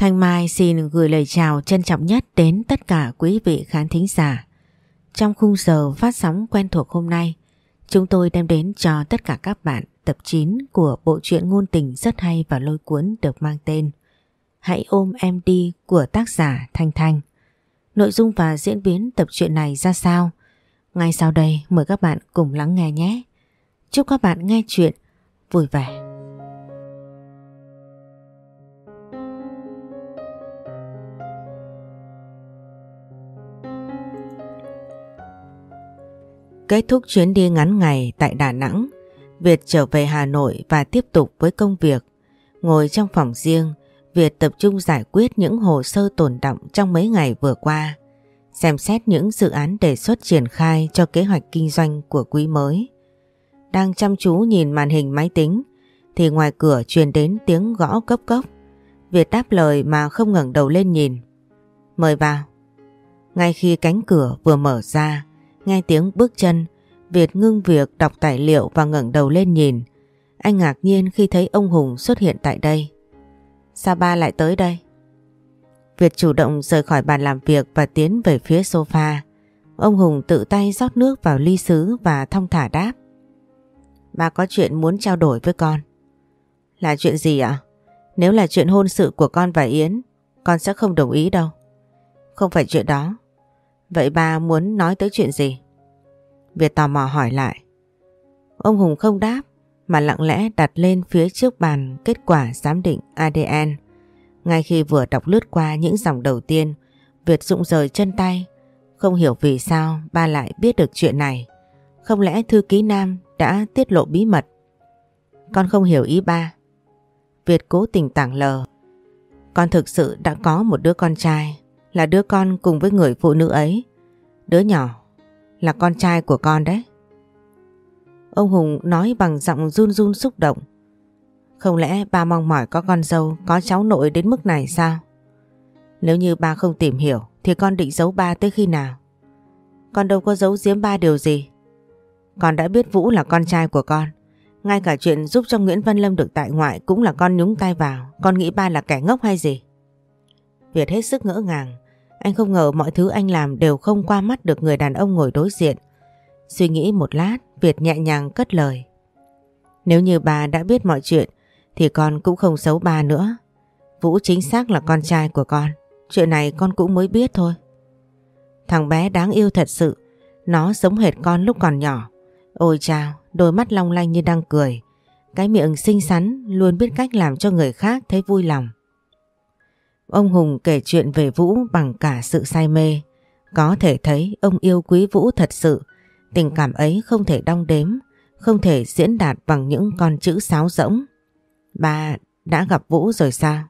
Thanh Mai xin gửi lời chào trân trọng nhất đến tất cả quý vị khán thính giả. Trong khung giờ phát sóng quen thuộc hôm nay, chúng tôi đem đến cho tất cả các bạn tập 9 của bộ truyện ngôn tình rất hay và lôi cuốn được mang tên Hãy ôm em đi của tác giả Thanh Thanh. Nội dung và diễn biến tập truyện này ra sao? Ngay sau đây mời các bạn cùng lắng nghe nhé. Chúc các bạn nghe chuyện vui vẻ. Kết thúc chuyến đi ngắn ngày tại Đà Nẵng, Việt trở về Hà Nội và tiếp tục với công việc. Ngồi trong phòng riêng, Việt tập trung giải quyết những hồ sơ tồn động trong mấy ngày vừa qua, xem xét những dự án đề xuất triển khai cho kế hoạch kinh doanh của quý mới. Đang chăm chú nhìn màn hình máy tính, thì ngoài cửa truyền đến tiếng gõ cấp cốc. Việt đáp lời mà không ngẩng đầu lên nhìn. Mời vào. Ngay khi cánh cửa vừa mở ra, Nghe tiếng bước chân, Việt ngưng việc đọc tài liệu và ngẩng đầu lên nhìn. Anh ngạc nhiên khi thấy ông Hùng xuất hiện tại đây. Sao ba lại tới đây? Việt chủ động rời khỏi bàn làm việc và tiến về phía sofa. Ông Hùng tự tay rót nước vào ly sứ và thong thả đáp. Ba có chuyện muốn trao đổi với con. Là chuyện gì ạ? Nếu là chuyện hôn sự của con và Yến, con sẽ không đồng ý đâu. Không phải chuyện đó. Vậy ba muốn nói tới chuyện gì? Việt tò mò hỏi lại. Ông Hùng không đáp mà lặng lẽ đặt lên phía trước bàn kết quả giám định ADN. Ngay khi vừa đọc lướt qua những dòng đầu tiên, Việt rụng rời chân tay. Không hiểu vì sao ba lại biết được chuyện này. Không lẽ thư ký Nam đã tiết lộ bí mật? Con không hiểu ý ba. Việt cố tình tảng lờ. Con thực sự đã có một đứa con trai là đứa con cùng với người phụ nữ ấy. Đứa nhỏ là con trai của con đấy. Ông Hùng nói bằng giọng run run xúc động. Không lẽ ba mong mỏi có con dâu, có cháu nội đến mức này sao? Nếu như ba không tìm hiểu thì con định giấu ba tới khi nào? Con đâu có giấu giếm ba điều gì. Con đã biết Vũ là con trai của con. Ngay cả chuyện giúp cho Nguyễn Văn Lâm được tại ngoại cũng là con nhúng tay vào. Con nghĩ ba là kẻ ngốc hay gì? Việt hết sức ngỡ ngàng. Anh không ngờ mọi thứ anh làm đều không qua mắt được người đàn ông ngồi đối diện. Suy nghĩ một lát, Việt nhẹ nhàng cất lời. Nếu như bà đã biết mọi chuyện thì con cũng không xấu bà nữa. Vũ chính xác là con trai của con. Chuyện này con cũng mới biết thôi. Thằng bé đáng yêu thật sự. Nó giống hệt con lúc còn nhỏ. Ôi chào, đôi mắt long lanh như đang cười. Cái miệng xinh xắn luôn biết cách làm cho người khác thấy vui lòng. Ông Hùng kể chuyện về Vũ bằng cả sự say mê. Có thể thấy ông yêu quý Vũ thật sự. Tình cảm ấy không thể đong đếm, không thể diễn đạt bằng những con chữ sáo rỗng. Bà đã gặp Vũ rồi sao?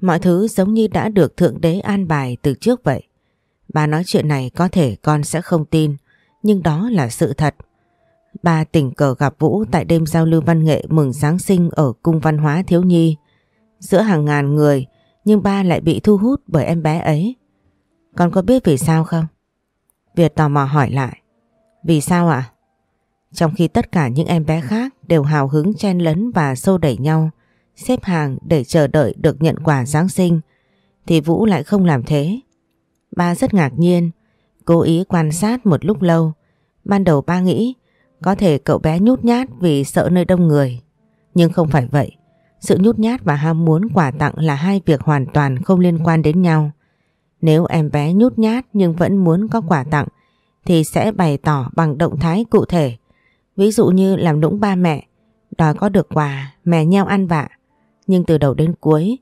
Mọi thứ giống như đã được Thượng Đế an bài từ trước vậy. Bà nói chuyện này có thể con sẽ không tin, nhưng đó là sự thật. Bà tình cờ gặp Vũ tại đêm giao lưu văn nghệ mừng Giáng sinh ở Cung Văn hóa Thiếu Nhi. Giữa hàng ngàn người, nhưng ba lại bị thu hút bởi em bé ấy. Con có biết vì sao không? Việt tò mò hỏi lại. Vì sao ạ? Trong khi tất cả những em bé khác đều hào hứng chen lấn và xô đẩy nhau, xếp hàng để chờ đợi được nhận quà Giáng sinh, thì Vũ lại không làm thế. Ba rất ngạc nhiên, cố ý quan sát một lúc lâu. Ban đầu ba nghĩ có thể cậu bé nhút nhát vì sợ nơi đông người. Nhưng không phải vậy. Sự nhút nhát và ham muốn quà tặng là hai việc hoàn toàn không liên quan đến nhau. Nếu em bé nhút nhát nhưng vẫn muốn có quà tặng thì sẽ bày tỏ bằng động thái cụ thể. Ví dụ như làm nũng ba mẹ, đòi có được quà, mè nhau ăn vạ. Nhưng từ đầu đến cuối,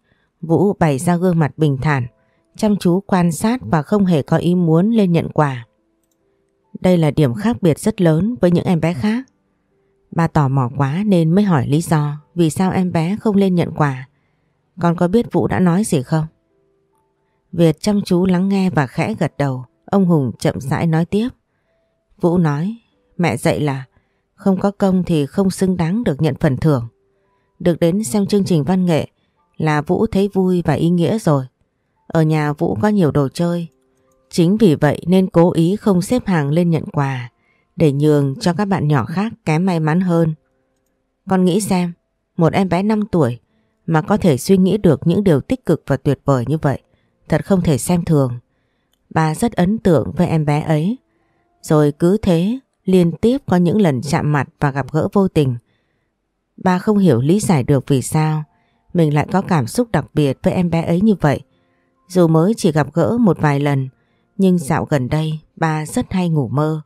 Vũ bày ra gương mặt bình thản, chăm chú quan sát và không hề có ý muốn lên nhận quà. Đây là điểm khác biệt rất lớn với những em bé khác. Ba tò mò quá nên mới hỏi lý do vì sao em bé không lên nhận quà. Con có biết Vũ đã nói gì không? Việt chăm chú lắng nghe và khẽ gật đầu. Ông Hùng chậm rãi nói tiếp. Vũ nói, mẹ dạy là không có công thì không xứng đáng được nhận phần thưởng. Được đến xem chương trình văn nghệ là Vũ thấy vui và ý nghĩa rồi. Ở nhà Vũ có nhiều đồ chơi. Chính vì vậy nên cố ý không xếp hàng lên nhận quà để nhường cho các bạn nhỏ khác kém may mắn hơn. Con nghĩ xem, một em bé 5 tuổi mà có thể suy nghĩ được những điều tích cực và tuyệt vời như vậy. Thật không thể xem thường. Bà rất ấn tượng với em bé ấy. Rồi cứ thế liên tiếp có những lần chạm mặt và gặp gỡ vô tình. Bà không hiểu lý giải được vì sao mình lại có cảm xúc đặc biệt với em bé ấy như vậy. Dù mới chỉ gặp gỡ một vài lần, nhưng dạo gần đây ba rất hay ngủ mơ.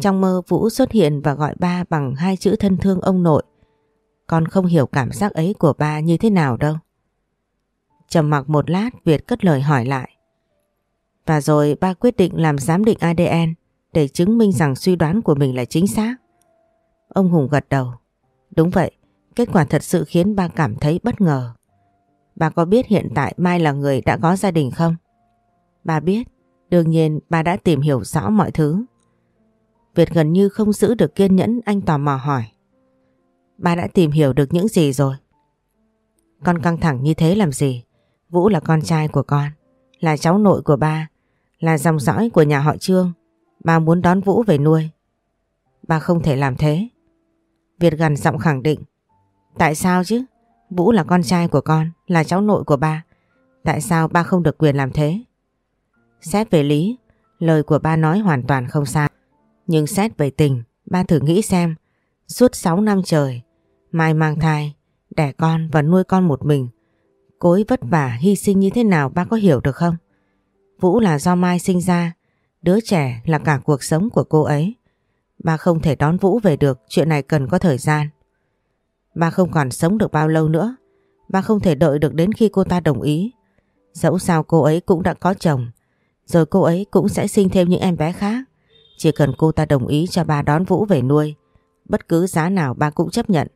Trong mơ Vũ xuất hiện và gọi ba bằng hai chữ thân thương ông nội. Con không hiểu cảm giác ấy của ba như thế nào đâu. Trầm mặc một lát Việt cất lời hỏi lại. Và rồi ba quyết định làm giám định ADN để chứng minh rằng suy đoán của mình là chính xác. Ông Hùng gật đầu. Đúng vậy, kết quả thật sự khiến ba cảm thấy bất ngờ. Bà có biết hiện tại Mai là người đã có gia đình không? Bà biết, đương nhiên bà đã tìm hiểu rõ mọi thứ. Việt gần như không giữ được kiên nhẫn anh tò mò hỏi. Ba đã tìm hiểu được những gì rồi? Con căng thẳng như thế làm gì? Vũ là con trai của con, là cháu nội của ba, là dòng dõi của nhà họ Trương. Ba muốn đón Vũ về nuôi. Ba không thể làm thế. Việt gần giọng khẳng định. Tại sao chứ? Vũ là con trai của con, là cháu nội của ba. Tại sao ba không được quyền làm thế? Xét về lý, lời của ba nói hoàn toàn không sai. Nhưng xét về tình, ba thử nghĩ xem, suốt 6 năm trời, Mai mang thai, đẻ con và nuôi con một mình. Cô ấy vất vả, hy sinh như thế nào ba có hiểu được không? Vũ là do Mai sinh ra, đứa trẻ là cả cuộc sống của cô ấy. Ba không thể đón Vũ về được, chuyện này cần có thời gian. Ba không còn sống được bao lâu nữa, ba không thể đợi được đến khi cô ta đồng ý. Dẫu sao cô ấy cũng đã có chồng, rồi cô ấy cũng sẽ sinh thêm những em bé khác. Chỉ cần cô ta đồng ý cho ba đón Vũ về nuôi, bất cứ giá nào ba cũng chấp nhận.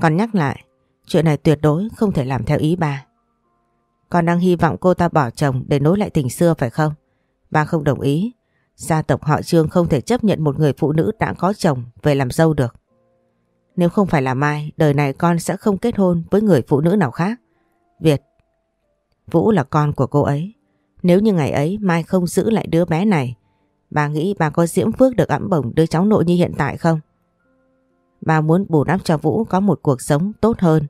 Còn nhắc lại, chuyện này tuyệt đối không thể làm theo ý ba. Con đang hy vọng cô ta bỏ chồng để nối lại tình xưa phải không? Ba không đồng ý. Gia tộc họ Trương không thể chấp nhận một người phụ nữ đã có chồng về làm dâu được. Nếu không phải là Mai, đời này con sẽ không kết hôn với người phụ nữ nào khác. Việt, Vũ là con của cô ấy. Nếu như ngày ấy Mai không giữ lại đứa bé này, bà nghĩ bà có diễm phước được ẵm bổng đứa cháu nội như hiện tại không? Bà muốn bù đắp cho Vũ có một cuộc sống tốt hơn.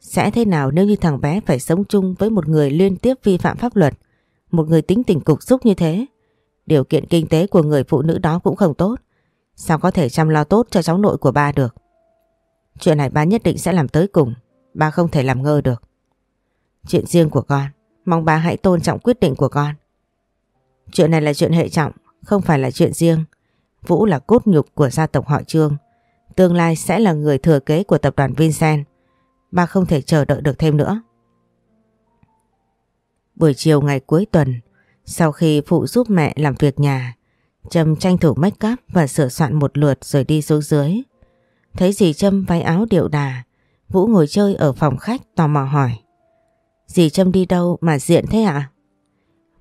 Sẽ thế nào nếu như thằng bé phải sống chung với một người liên tiếp vi phạm pháp luật, một người tính tình cục xúc như thế? Điều kiện kinh tế của người phụ nữ đó cũng không tốt. Sao có thể chăm lo tốt cho cháu nội của ba được? Chuyện này ba nhất định sẽ làm tới cùng. Ba không thể làm ngơ được. Chuyện riêng của con. Mong bà hãy tôn trọng quyết định của con. Chuyện này là chuyện hệ trọng, không phải là chuyện riêng. Vũ là cốt nhục của gia tộc họ Trương. Tương lai sẽ là người thừa kế của tập đoàn Vincent. Ba không thể chờ đợi được thêm nữa. Buổi chiều ngày cuối tuần, sau khi phụ giúp mẹ làm việc nhà, Trâm tranh thủ make up và sửa soạn một lượt rồi đi xuống dưới. Thấy dì Trâm váy áo điệu đà, Vũ ngồi chơi ở phòng khách tò mò hỏi. Dì Trâm đi đâu mà diện thế ạ? À?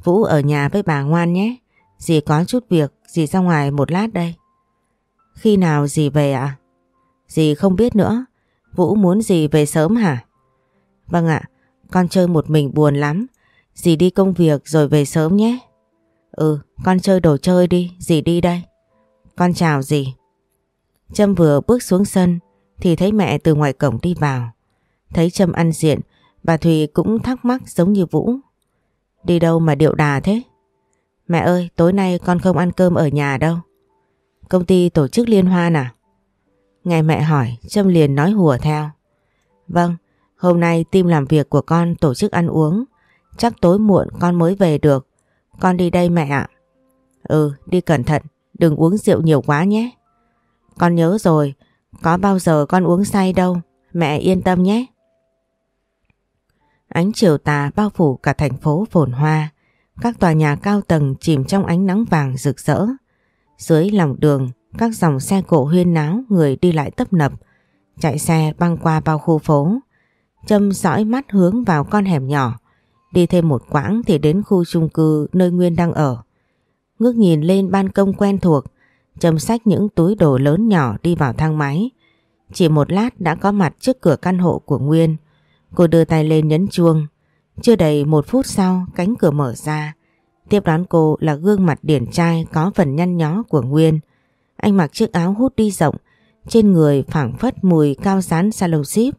Vũ ở nhà với bà ngoan nhé. Dì có chút việc, dì ra ngoài một lát đây. Khi nào dì về ạ? À? Dì không biết nữa. Vũ muốn dì về sớm hả? Vâng ạ, con chơi một mình buồn lắm. Dì đi công việc rồi về sớm nhé. Ừ, con chơi đồ chơi đi, dì đi đây. Con chào dì. Trâm vừa bước xuống sân thì thấy mẹ từ ngoài cổng đi vào. Thấy Trâm ăn diện, bà Thùy cũng thắc mắc giống như Vũ. Đi đâu mà điệu đà thế? Mẹ ơi, tối nay con không ăn cơm ở nhà đâu. Công ty tổ chức liên hoan à? Nghe mẹ hỏi, Trâm liền nói hùa theo. Vâng, hôm nay team làm việc của con tổ chức ăn uống. Chắc tối muộn con mới về được. Con đi đây mẹ ạ. Ừ, đi cẩn thận, đừng uống rượu nhiều quá nhé. Con nhớ rồi, có bao giờ con uống say đâu, mẹ yên tâm nhé. Ánh chiều tà bao phủ cả thành phố phồn hoa, các tòa nhà cao tầng chìm trong ánh nắng vàng rực rỡ. Dưới lòng đường, các dòng xe cộ huyên náo người đi lại tấp nập, chạy xe băng qua bao khu phố. Châm dõi mắt hướng vào con hẻm nhỏ, đi thêm một quãng thì đến khu chung cư nơi Nguyên đang ở. Ngước nhìn lên ban công quen thuộc, Châm sách những túi đồ lớn nhỏ đi vào thang máy. Chỉ một lát đã có mặt trước cửa căn hộ của Nguyên. Cô đưa tay lên nhấn chuông. Chưa đầy một phút sau cánh cửa mở ra. Tiếp đón cô là gương mặt điển trai có phần nhăn nhó của Nguyên. Anh mặc chiếc áo hút đi rộng, trên người phảng phất mùi cao rán salon ship.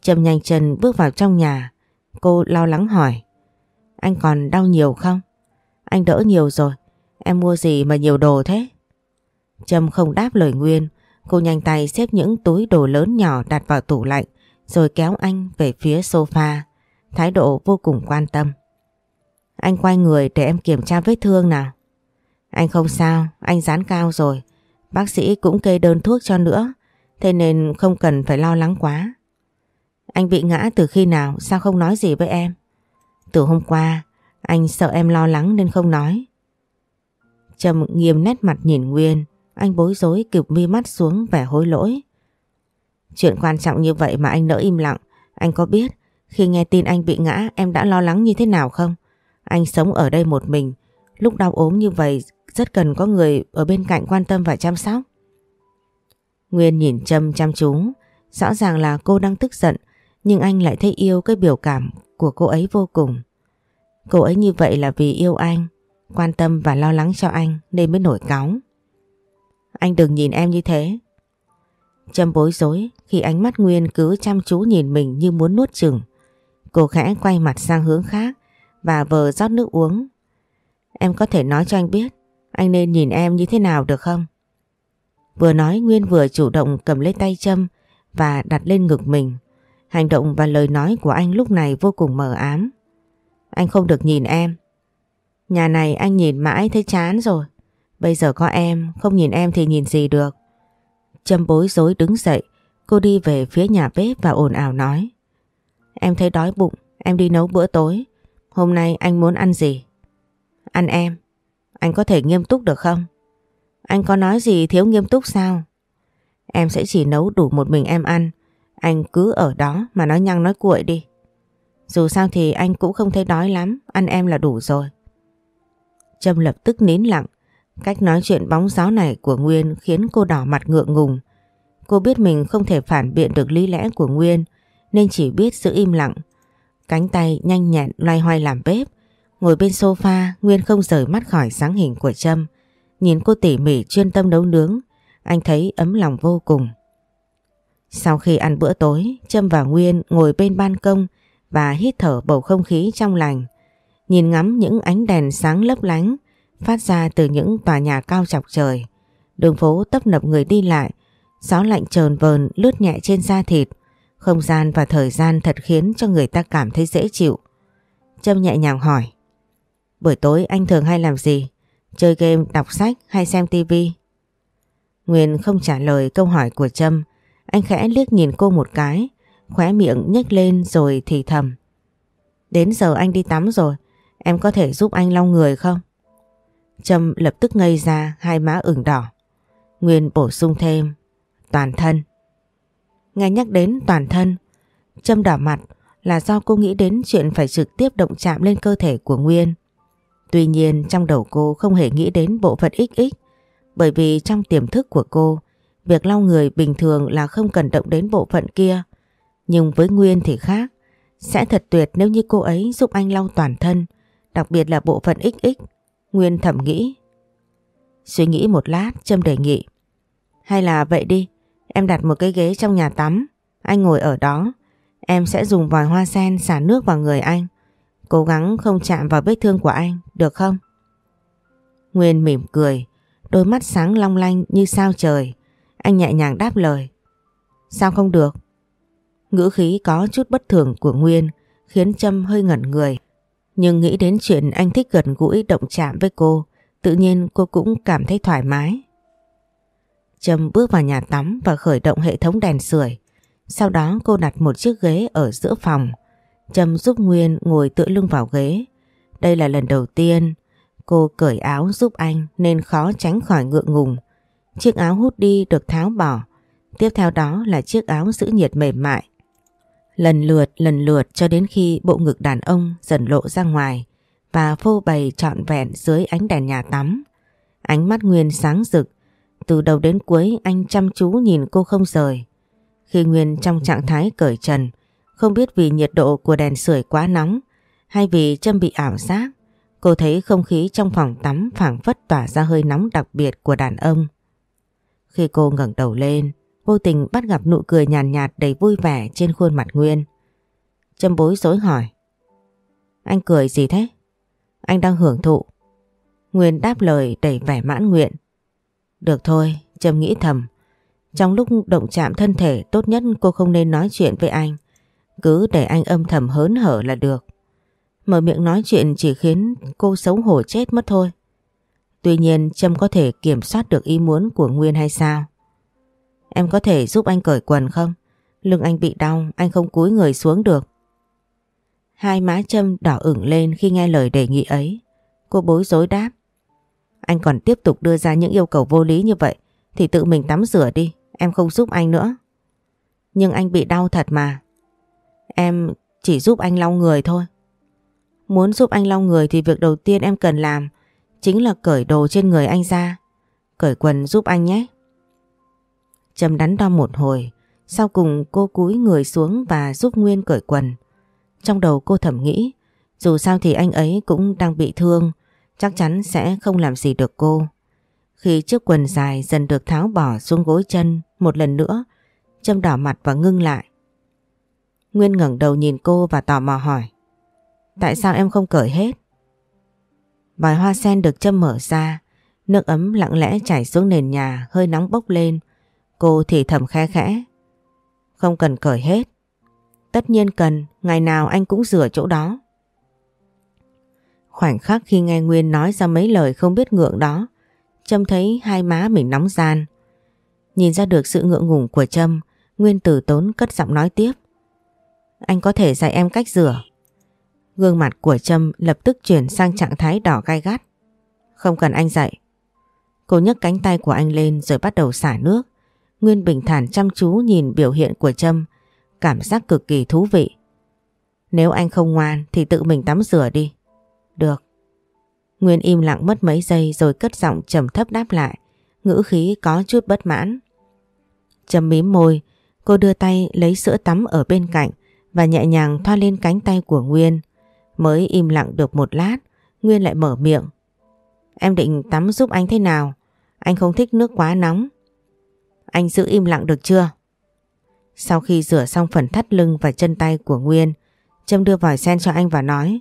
Trâm nhanh chân bước vào trong nhà. Cô lo lắng hỏi. Anh còn đau nhiều không? Anh đỡ nhiều rồi. Em mua gì mà nhiều đồ thế? Trâm không đáp lời Nguyên. Cô nhanh tay xếp những túi đồ lớn nhỏ đặt vào tủ lạnh rồi kéo anh về phía sofa. Thái độ vô cùng quan tâm. Anh quay người để em kiểm tra vết thương nào. Anh không sao, anh dán cao rồi. Bác sĩ cũng kê đơn thuốc cho nữa. Thế nên không cần phải lo lắng quá. Anh bị ngã từ khi nào sao không nói gì với em? Từ hôm qua anh sợ em lo lắng nên không nói. Trầm nghiêm nét mặt nhìn Nguyên Anh bối rối kịp mi mắt xuống vẻ hối lỗi Chuyện quan trọng như vậy mà anh nỡ im lặng Anh có biết khi nghe tin anh bị ngã, em đã lo lắng như thế nào không? Anh sống ở đây một mình Lúc đau ốm như vậy, rất cần có người ở bên cạnh quan tâm và chăm sóc Nguyên nhìn Trâm chăm chú Rõ ràng là cô đang tức giận, Nhưng anh lại thấy yêu cái biểu cảm của cô ấy vô cùng Cô ấy như vậy là vì yêu anh, quan tâm và lo lắng cho anh nên mới nổi cáu. Anh đừng nhìn em như thế. Trâm bối rối khi ánh mắt Nguyên cứ chăm chú nhìn mình như muốn nuốt chừng. Cô khẽ quay mặt sang hướng khác và vờ rót nước uống. Em có thể nói cho anh biết anh nên nhìn em như thế nào được không? Vừa nói Nguyên vừa chủ động cầm lấy tay châm và đặt lên ngực mình. Hành động và lời nói của anh lúc này vô cùng mờ ám. Anh không được nhìn em. Nhà này anh nhìn mãi thấy chán rồi. Bây giờ có em, không nhìn em thì nhìn gì được. châm bối rối đứng dậy, cô đi về phía nhà bếp và ồn ào nói. Em thấy đói bụng, em đi nấu bữa tối. Hôm nay anh muốn ăn gì? Ăn em. Anh có thể nghiêm túc được không? Anh có nói gì thiếu nghiêm túc sao? Em sẽ chỉ nấu đủ một mình em ăn. Anh cứ ở đó mà nói nhăng nói cuội đi. Dù sao thì anh cũng không thấy đói lắm, ăn em là đủ rồi. Trâm lập tức nín lặng. Cách nói chuyện bóng gió này của Nguyên khiến cô đỏ mặt ngượng ngùng. Cô biết mình không thể phản biện được lý lẽ của Nguyên nên chỉ biết giữ im lặng. Cánh tay nhanh nhẹn loay hoay làm bếp. Ngồi bên sofa Nguyên không rời mắt khỏi sáng hình của Trâm. Nhìn cô tỉ mỉ chuyên tâm nấu nướng anh thấy ấm lòng vô cùng. Sau khi ăn bữa tối Trâm và Nguyên ngồi bên ban công và hít thở bầu không khí trong lành nhìn ngắm những ánh đèn sáng lấp lánh phát ra từ những tòa nhà cao chọc trời. Đường phố tấp nập người đi lại, gió lạnh trờn vờn lướt nhẹ trên da thịt, không gian và thời gian thật khiến cho người ta cảm thấy dễ chịu. Trâm nhẹ nhàng hỏi, buổi tối anh thường hay làm gì? Chơi game, đọc sách hay xem tivi? Nguyên không trả lời câu hỏi của Trâm, anh khẽ liếc nhìn cô một cái, khóe miệng nhếch lên rồi thì thầm. Đến giờ anh đi tắm rồi, Em có thể giúp anh lau người không? Trâm lập tức ngây ra hai má ửng đỏ. Nguyên bổ sung thêm toàn thân. Nghe nhắc đến toàn thân, châm đỏ mặt là do cô nghĩ đến chuyện phải trực tiếp động chạm lên cơ thể của Nguyên. Tuy nhiên trong đầu cô không hề nghĩ đến bộ phận XX bởi vì trong tiềm thức của cô việc lau người bình thường là không cần động đến bộ phận kia. Nhưng với Nguyên thì khác. Sẽ thật tuyệt nếu như cô ấy giúp anh lau toàn thân đặc biệt là bộ phận XX. Nguyên thầm nghĩ. Suy nghĩ một lát, Trâm đề nghị. Hay là vậy đi, em đặt một cái ghế trong nhà tắm, anh ngồi ở đó. Em sẽ dùng vòi hoa sen xả nước vào người anh. Cố gắng không chạm vào vết thương của anh, được không? Nguyên mỉm cười, đôi mắt sáng long lanh như sao trời. Anh nhẹ nhàng đáp lời. Sao không được? Ngữ khí có chút bất thường của Nguyên khiến Trâm hơi ngẩn người. Nhưng nghĩ đến chuyện anh thích gần gũi động chạm với cô, tự nhiên cô cũng cảm thấy thoải mái. Trâm bước vào nhà tắm và khởi động hệ thống đèn sưởi. Sau đó cô đặt một chiếc ghế ở giữa phòng. Trâm giúp Nguyên ngồi tựa lưng vào ghế. Đây là lần đầu tiên cô cởi áo giúp anh nên khó tránh khỏi ngượng ngùng. Chiếc áo hút đi được tháo bỏ. Tiếp theo đó là chiếc áo giữ nhiệt mềm mại Lần lượt lần lượt cho đến khi bộ ngực đàn ông dần lộ ra ngoài và phô bày trọn vẹn dưới ánh đèn nhà tắm. Ánh mắt Nguyên sáng rực, từ đầu đến cuối anh chăm chú nhìn cô không rời. Khi Nguyên trong trạng thái cởi trần, không biết vì nhiệt độ của đèn sưởi quá nóng hay vì châm bị ảo giác, cô thấy không khí trong phòng tắm phảng phất tỏa ra hơi nóng đặc biệt của đàn ông. Khi cô ngẩng đầu lên, vô tình bắt gặp nụ cười nhàn nhạt, nhạt đầy vui vẻ trên khuôn mặt Nguyên. châm bối rối hỏi. Anh cười gì thế? Anh đang hưởng thụ. Nguyên đáp lời đầy vẻ mãn nguyện. Được thôi, Trâm nghĩ thầm. Trong lúc động chạm thân thể tốt nhất cô không nên nói chuyện với anh. Cứ để anh âm thầm hớn hở là được. Mở miệng nói chuyện chỉ khiến cô xấu hổ chết mất thôi. Tuy nhiên Trâm có thể kiểm soát được ý muốn của Nguyên hay sao? Em có thể giúp anh cởi quần không? Lưng anh bị đau, anh không cúi người xuống được. Hai má Trâm đỏ ửng lên khi nghe lời đề nghị ấy. Cô bối rối đáp. Anh còn tiếp tục đưa ra những yêu cầu vô lý như vậy thì tự mình tắm rửa đi, em không giúp anh nữa. Nhưng anh bị đau thật mà. Em chỉ giúp anh lau người thôi. Muốn giúp anh lau người thì việc đầu tiên em cần làm chính là cởi đồ trên người anh ra. Cởi quần giúp anh nhé. Trầm đắn đo một hồi, sau cùng cô cúi người xuống và giúp Nguyên cởi quần. Trong đầu cô thầm nghĩ, dù sao thì anh ấy cũng đang bị thương, chắc chắn sẽ không làm gì được cô. Khi chiếc quần dài dần được tháo bỏ xuống gối chân một lần nữa, Trâm đỏ mặt và ngưng lại. Nguyên ngẩng đầu nhìn cô và tò mò hỏi. Tại sao em không cởi hết? Vòi hoa sen được châm mở ra, nước ấm lặng lẽ chảy xuống nền nhà hơi nóng bốc lên. Cô thì thầm khẽ khẽ. Không cần cởi hết. Tất nhiên cần, ngày nào anh cũng rửa chỗ đó. Khoảnh khắc khi nghe Nguyên nói ra mấy lời không biết ngượng đó, Trâm thấy hai má mình nóng gian. Nhìn ra được sự ngượng ngùng của Trâm, Nguyên tử tốn cất giọng nói tiếp. Anh có thể dạy em cách rửa. Gương mặt của Trâm lập tức chuyển sang trạng thái đỏ gai gắt. Không cần anh dạy. Cô nhấc cánh tay của anh lên rồi bắt đầu xả nước. Nguyên bình thản chăm chú nhìn biểu hiện của Trâm, cảm giác cực kỳ thú vị. Nếu anh không ngoan thì tự mình tắm rửa đi. Được. Nguyên im lặng mất mấy giây rồi cất giọng trầm thấp đáp lại, ngữ khí có chút bất mãn. Trầm mím môi, cô đưa tay lấy sữa tắm ở bên cạnh và nhẹ nhàng thoa lên cánh tay của Nguyên. Mới im lặng được một lát, Nguyên lại mở miệng. Em định tắm giúp anh thế nào? Anh không thích nước quá nóng. Anh giữ im lặng được chưa? Sau khi rửa xong phần thắt lưng và chân tay của Nguyên, Trâm đưa vòi sen cho anh và nói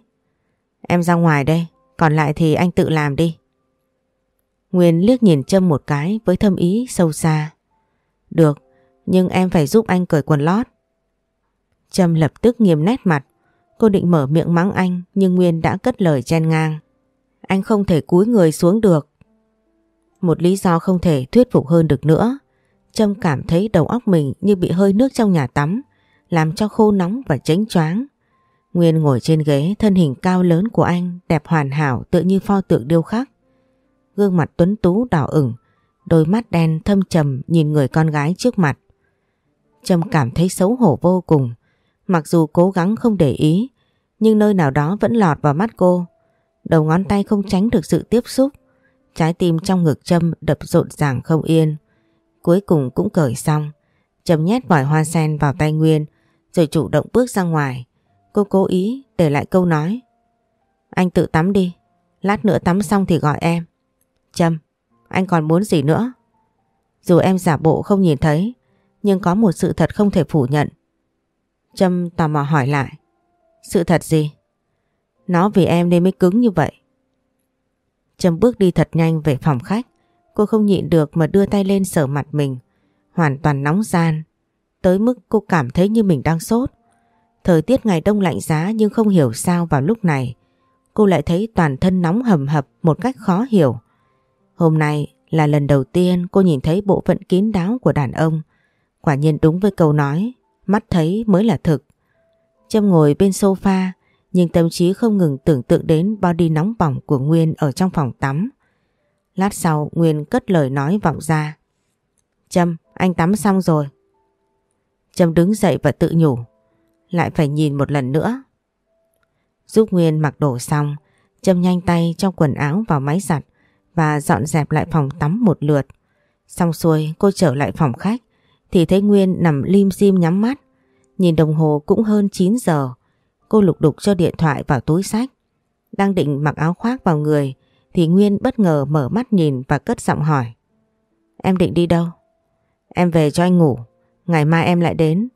Em ra ngoài đây, còn lại thì anh tự làm đi. Nguyên liếc nhìn Trâm một cái với thâm ý sâu xa. Được, nhưng em phải giúp anh cởi quần lót. Trâm lập tức nghiêm nét mặt. Cô định mở miệng mắng anh nhưng Nguyên đã cất lời chen ngang. Anh không thể cúi người xuống được. Một lý do không thể thuyết phục hơn được nữa. Trâm cảm thấy đầu óc mình như bị hơi nước trong nhà tắm, làm cho khô nóng và chánh choáng. Nguyên ngồi trên ghế, thân hình cao lớn của anh đẹp hoàn hảo tự như pho tượng điêu khắc. Gương mặt tuấn tú đỏ ửng, đôi mắt đen thâm trầm nhìn người con gái trước mặt. Trâm cảm thấy xấu hổ vô cùng, mặc dù cố gắng không để ý, nhưng nơi nào đó vẫn lọt vào mắt cô. Đầu ngón tay không tránh được sự tiếp xúc, trái tim trong ngực Trâm đập rộn ràng không yên. Cuối cùng cũng cởi xong, Trâm nhét vòi hoa sen vào tay Nguyên, rồi chủ động bước ra ngoài. Cô cố ý để lại câu nói. Anh tự tắm đi, lát nữa tắm xong thì gọi em. Trâm, anh còn muốn gì nữa? Dù em giả bộ không nhìn thấy, nhưng có một sự thật không thể phủ nhận. Trâm tò mò hỏi lại. Sự thật gì? Nó vì em nên mới cứng như vậy. Trâm bước đi thật nhanh về phòng khách. Cô không nhịn được mà đưa tay lên sờ mặt mình. Hoàn toàn nóng gian. Tới mức cô cảm thấy như mình đang sốt. Thời tiết ngày đông lạnh giá nhưng không hiểu sao vào lúc này cô lại thấy toàn thân nóng hầm hập một cách khó hiểu. Hôm nay là lần đầu tiên cô nhìn thấy bộ phận kín đáo của đàn ông. Quả nhiên đúng với câu nói, mắt thấy mới là thực. Trâm ngồi bên sofa nhưng tâm trí không ngừng tưởng tượng đến body nóng bỏng của Nguyên ở trong phòng tắm. Lát sau Nguyên cất lời nói vọng ra. Trâm, anh tắm xong rồi. Trâm đứng dậy và tự nhủ lại phải nhìn một lần nữa. Giúp Nguyên mặc đồ xong, châm nhanh tay trong quần áo vào máy giặt và dọn dẹp lại phòng tắm một lượt. Xong xuôi cô trở lại phòng khách thì thấy Nguyên nằm lim dim nhắm mắt. Nhìn đồng hồ cũng hơn 9 giờ. Cô lục đục cho điện thoại vào túi sách. Đang định mặc áo khoác vào người thì Nguyên bất ngờ mở mắt nhìn và cất giọng hỏi. Em định đi đâu? Em về cho anh ngủ. Ngày mai em lại đến.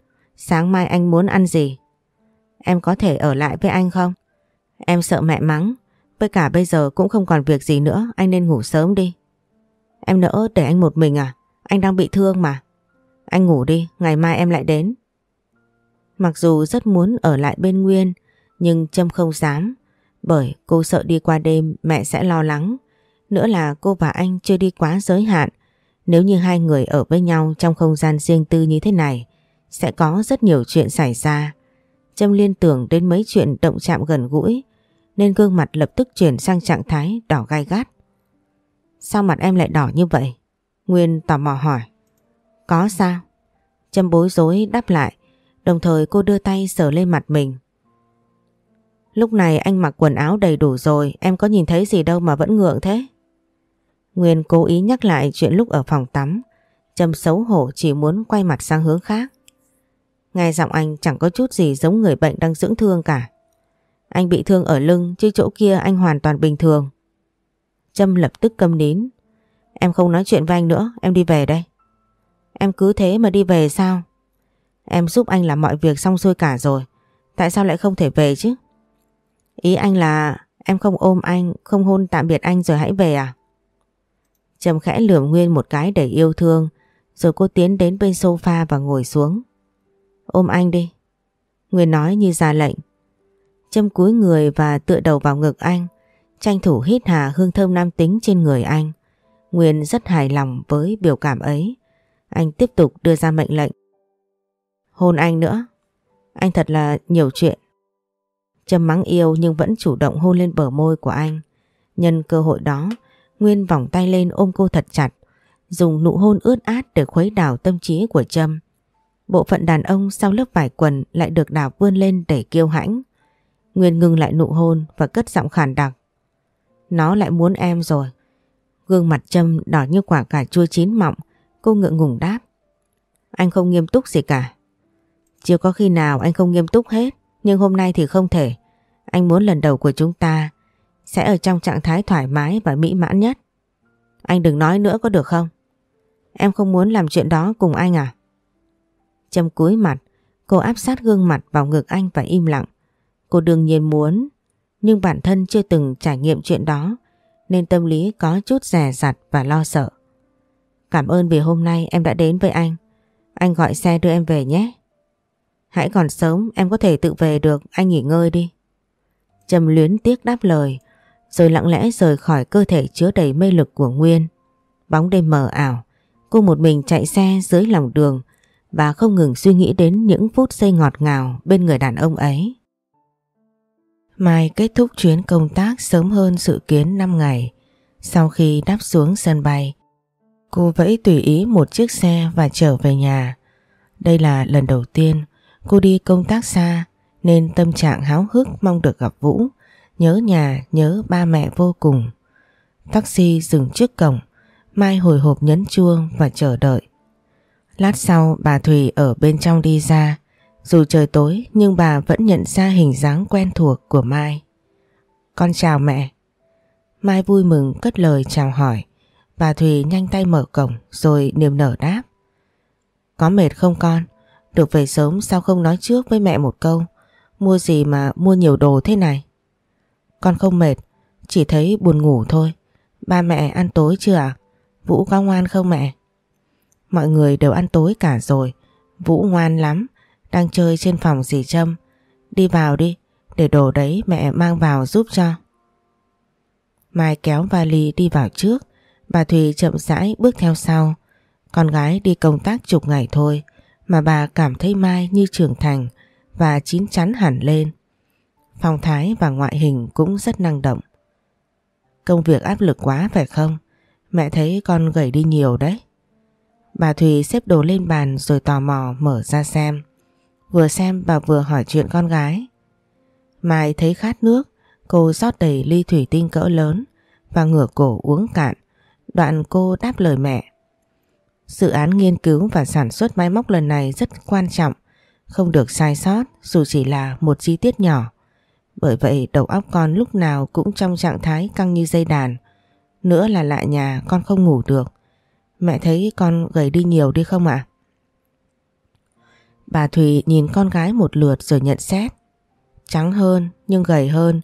Sáng mai anh muốn ăn gì? Em có thể ở lại với anh không? Em sợ mẹ mắng. Với cả bây giờ cũng không còn việc gì nữa. Anh nên ngủ sớm đi. Em nỡ để anh một mình à? Anh đang bị thương mà. Anh ngủ đi, ngày mai em lại đến. Mặc dù rất muốn ở lại bên Nguyên, nhưng Trâm không dám. Bởi cô sợ đi qua đêm mẹ sẽ lo lắng. Nữa là cô và anh chưa đi quá giới hạn. Nếu như hai người ở với nhau trong không gian riêng tư như thế này, sẽ có rất nhiều chuyện xảy ra. Trâm liên tưởng đến mấy chuyện động chạm gần gũi, nên gương mặt lập tức chuyển sang trạng thái đỏ gai gắt. Sao mặt em lại đỏ như vậy? Nguyên tò mò hỏi. Có sao? Trâm bối rối đáp lại, đồng thời cô đưa tay sờ lên mặt mình. Lúc này anh mặc quần áo đầy đủ rồi, em có nhìn thấy gì đâu mà vẫn ngượng thế? Nguyên cố ý nhắc lại chuyện lúc ở phòng tắm. Trâm xấu hổ chỉ muốn quay mặt sang hướng khác. Nghe giọng anh chẳng có chút gì giống người bệnh đang dưỡng thương cả. Anh bị thương ở lưng chứ chỗ kia anh hoàn toàn bình thường. Trâm lập tức câm nín. Em không nói chuyện với anh nữa, em đi về đây. Em cứ thế mà đi về sao? Em giúp anh làm mọi việc xong xuôi cả rồi. Tại sao lại không thể về chứ? Ý anh là em không ôm anh, không hôn tạm biệt anh rồi hãy về à? Trầm khẽ lườm Nguyên một cái để yêu thương, rồi cô tiến đến bên sofa và ngồi xuống. Ôm anh đi. Nguyên nói như ra lệnh. Châm cúi người và tựa đầu vào ngực anh, tranh thủ hít hà hương thơm nam tính trên người anh. Nguyên rất hài lòng với biểu cảm ấy. Anh tiếp tục đưa ra mệnh lệnh. Hôn anh nữa. Anh thật là nhiều chuyện. Châm mắng yêu nhưng vẫn chủ động hôn lên bờ môi của anh. Nhân cơ hội đó, Nguyên vòng tay lên ôm cô thật chặt, dùng nụ hôn ướt át để khuấy đảo tâm trí của Trâm. Bộ phận đàn ông sau lớp vải quần lại được đảo vươn lên để kiêu hãnh. Nguyên ngừng lại nụ hôn và cất giọng khàn đặc. Nó lại muốn em rồi. Gương mặt châm đỏ như quả cà chua chín mọng, cô ngượng ngùng đáp. Anh không nghiêm túc gì cả. Chưa có khi nào anh không nghiêm túc hết, nhưng hôm nay thì không thể. Anh muốn lần đầu của chúng ta sẽ ở trong trạng thái thoải mái và mỹ mãn nhất. Anh đừng nói nữa có được không? Em không muốn làm chuyện đó cùng anh à? Trâm cúi mặt, cô áp sát gương mặt vào ngực anh và im lặng. Cô đương nhiên muốn, nhưng bản thân chưa từng trải nghiệm chuyện đó nên tâm lý có chút rè rặt và lo sợ. Cảm ơn vì hôm nay em đã đến với anh. Anh gọi xe đưa em về nhé. Hãy còn sớm em có thể tự về được, anh nghỉ ngơi đi. Trầm luyến tiếc đáp lời, rồi lặng lẽ rời khỏi cơ thể chứa đầy mê lực của Nguyên. Bóng đêm mờ ảo, cô một mình chạy xe dưới lòng đường và không ngừng suy nghĩ đến những phút giây ngọt ngào bên người đàn ông ấy. Mai kết thúc chuyến công tác sớm hơn dự kiến 5 ngày. Sau khi đáp xuống sân bay, cô vẫy tùy ý một chiếc xe và trở về nhà. Đây là lần đầu tiên cô đi công tác xa nên tâm trạng háo hức mong được gặp Vũ Nhớ nhà, nhớ ba mẹ vô cùng. Taxi dừng trước cổng, Mai hồi hộp nhấn chuông và chờ đợi. Lát sau bà Thùy ở bên trong đi ra, dù trời tối nhưng bà vẫn nhận ra hình dáng quen thuộc của Mai. Con chào mẹ. Mai vui mừng cất lời chào hỏi. Bà Thùy nhanh tay mở cổng rồi niềm nở đáp. Có mệt không con? Được về sớm sao không nói trước với mẹ một câu? Mua gì mà mua nhiều đồ thế này? Con không mệt, chỉ thấy buồn ngủ thôi. Ba mẹ ăn tối chưa à? Vũ có ngoan không mẹ? Mọi người đều ăn tối cả rồi. Vũ ngoan lắm, đang chơi trên phòng dì Trâm. Đi vào đi, để đồ đấy mẹ mang vào giúp cho. Mai kéo vali đi vào trước, bà Thùy chậm rãi bước theo sau. Con gái đi công tác chục ngày thôi, mà bà cảm thấy Mai như trưởng thành và chín chắn hẳn lên. Phong thái và ngoại hình cũng rất năng động. Công việc áp lực quá phải không? Mẹ thấy con gầy đi nhiều đấy. Bà Thùy xếp đồ lên bàn rồi tò mò mở ra xem. Vừa xem bà vừa hỏi chuyện con gái. Mai thấy khát nước, cô rót đầy ly thủy tinh cỡ lớn và ngửa cổ uống cạn. Đoạn cô đáp lời mẹ. Dự án nghiên cứu và sản xuất máy móc lần này rất quan trọng, không được sai sót dù chỉ là một chi tiết nhỏ. Bởi vậy đầu óc con lúc nào cũng trong trạng thái căng như dây đàn. Nữa là lại nhà con không ngủ được. Mẹ thấy con gầy đi nhiều đi không ạ? Bà Thùy nhìn con gái một lượt rồi nhận xét. Trắng hơn nhưng gầy hơn.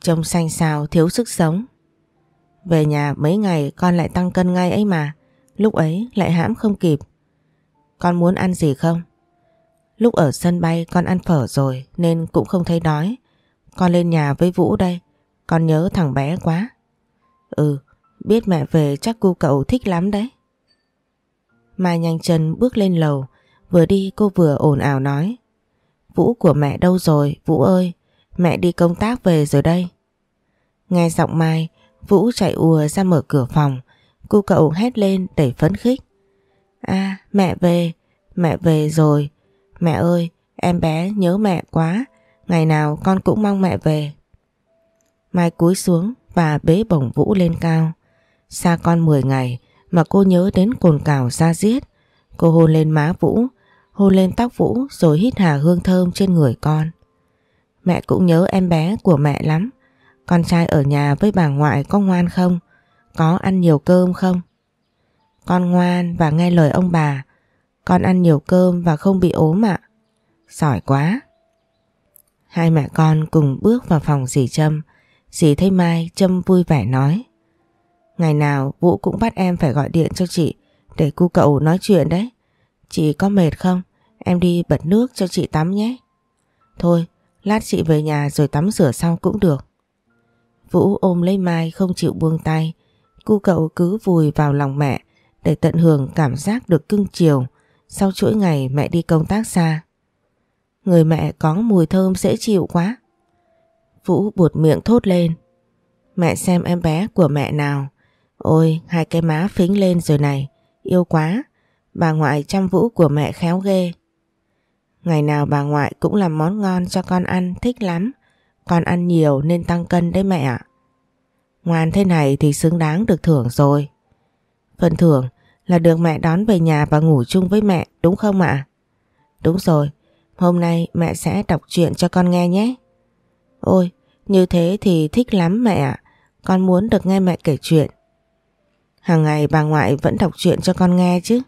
Trông xanh xao thiếu sức sống. Về nhà mấy ngày con lại tăng cân ngay ấy mà. Lúc ấy lại hãm không kịp. Con muốn ăn gì không? Lúc ở sân bay con ăn phở rồi nên cũng không thấy đói. Con lên nhà với Vũ đây. Con nhớ thằng bé quá. Ừ, biết mẹ về chắc cô cậu thích lắm đấy. Mai nhanh chân bước lên lầu. Vừa đi cô vừa ồn ào nói. Vũ của mẹ đâu rồi, Vũ ơi, mẹ đi công tác về rồi đây. Nghe giọng Mai, Vũ chạy ùa ra mở cửa phòng, cô cậu hét lên đầy phấn khích. À, mẹ về, mẹ về rồi. Mẹ ơi, em bé nhớ mẹ quá, ngày nào con cũng mong mẹ về. Mai cúi xuống và bế bổng Vũ lên cao. Xa con 10 ngày mà cô nhớ đến cồn cào ra giết. Cô hôn lên má Vũ, hôn lên tóc Vũ rồi hít hà hương thơm trên người con. Mẹ cũng nhớ em bé của mẹ lắm. Con trai ở nhà với bà ngoại có ngoan không? Có ăn nhiều cơm không? Con ngoan và nghe lời ông bà. Con ăn nhiều cơm và không bị ốm ạ. Giỏi quá. Hai mẹ con cùng bước vào phòng dì Trâm. Dì thấy Mai Trâm vui vẻ nói. Ngày nào Vũ cũng bắt em phải gọi điện cho chị để cu cậu nói chuyện đấy. Chị có mệt không? Em đi bật nước cho chị tắm nhé. Thôi, lát chị về nhà rồi tắm rửa xong cũng được. Vũ ôm lấy Mai không chịu buông tay. Cu cậu cứ vùi vào lòng mẹ để tận hưởng cảm giác được cưng chiều sau chuỗi ngày mẹ đi công tác xa. Người mẹ có mùi thơm dễ chịu quá. Vũ buột miệng thốt lên. Mẹ xem em bé của mẹ nào. Ôi, hai cái má phính lên rồi này. Yêu quá. Bà ngoại chăm Vũ của mẹ khéo ghê. Ngày nào bà ngoại cũng làm món ngon cho con ăn thích lắm. Con ăn nhiều nên tăng cân đấy mẹ ạ. Ngoan thế này thì xứng đáng được thưởng rồi. Phần thưởng là được mẹ đón về nhà và ngủ chung với mẹ đúng không ạ? Đúng rồi, hôm nay mẹ sẽ đọc truyện cho con nghe nhé. Ôi, như thế thì thích lắm mẹ ạ. Con muốn được nghe mẹ kể chuyện. Hàng ngày bà ngoại vẫn đọc chuyện cho con nghe chứ?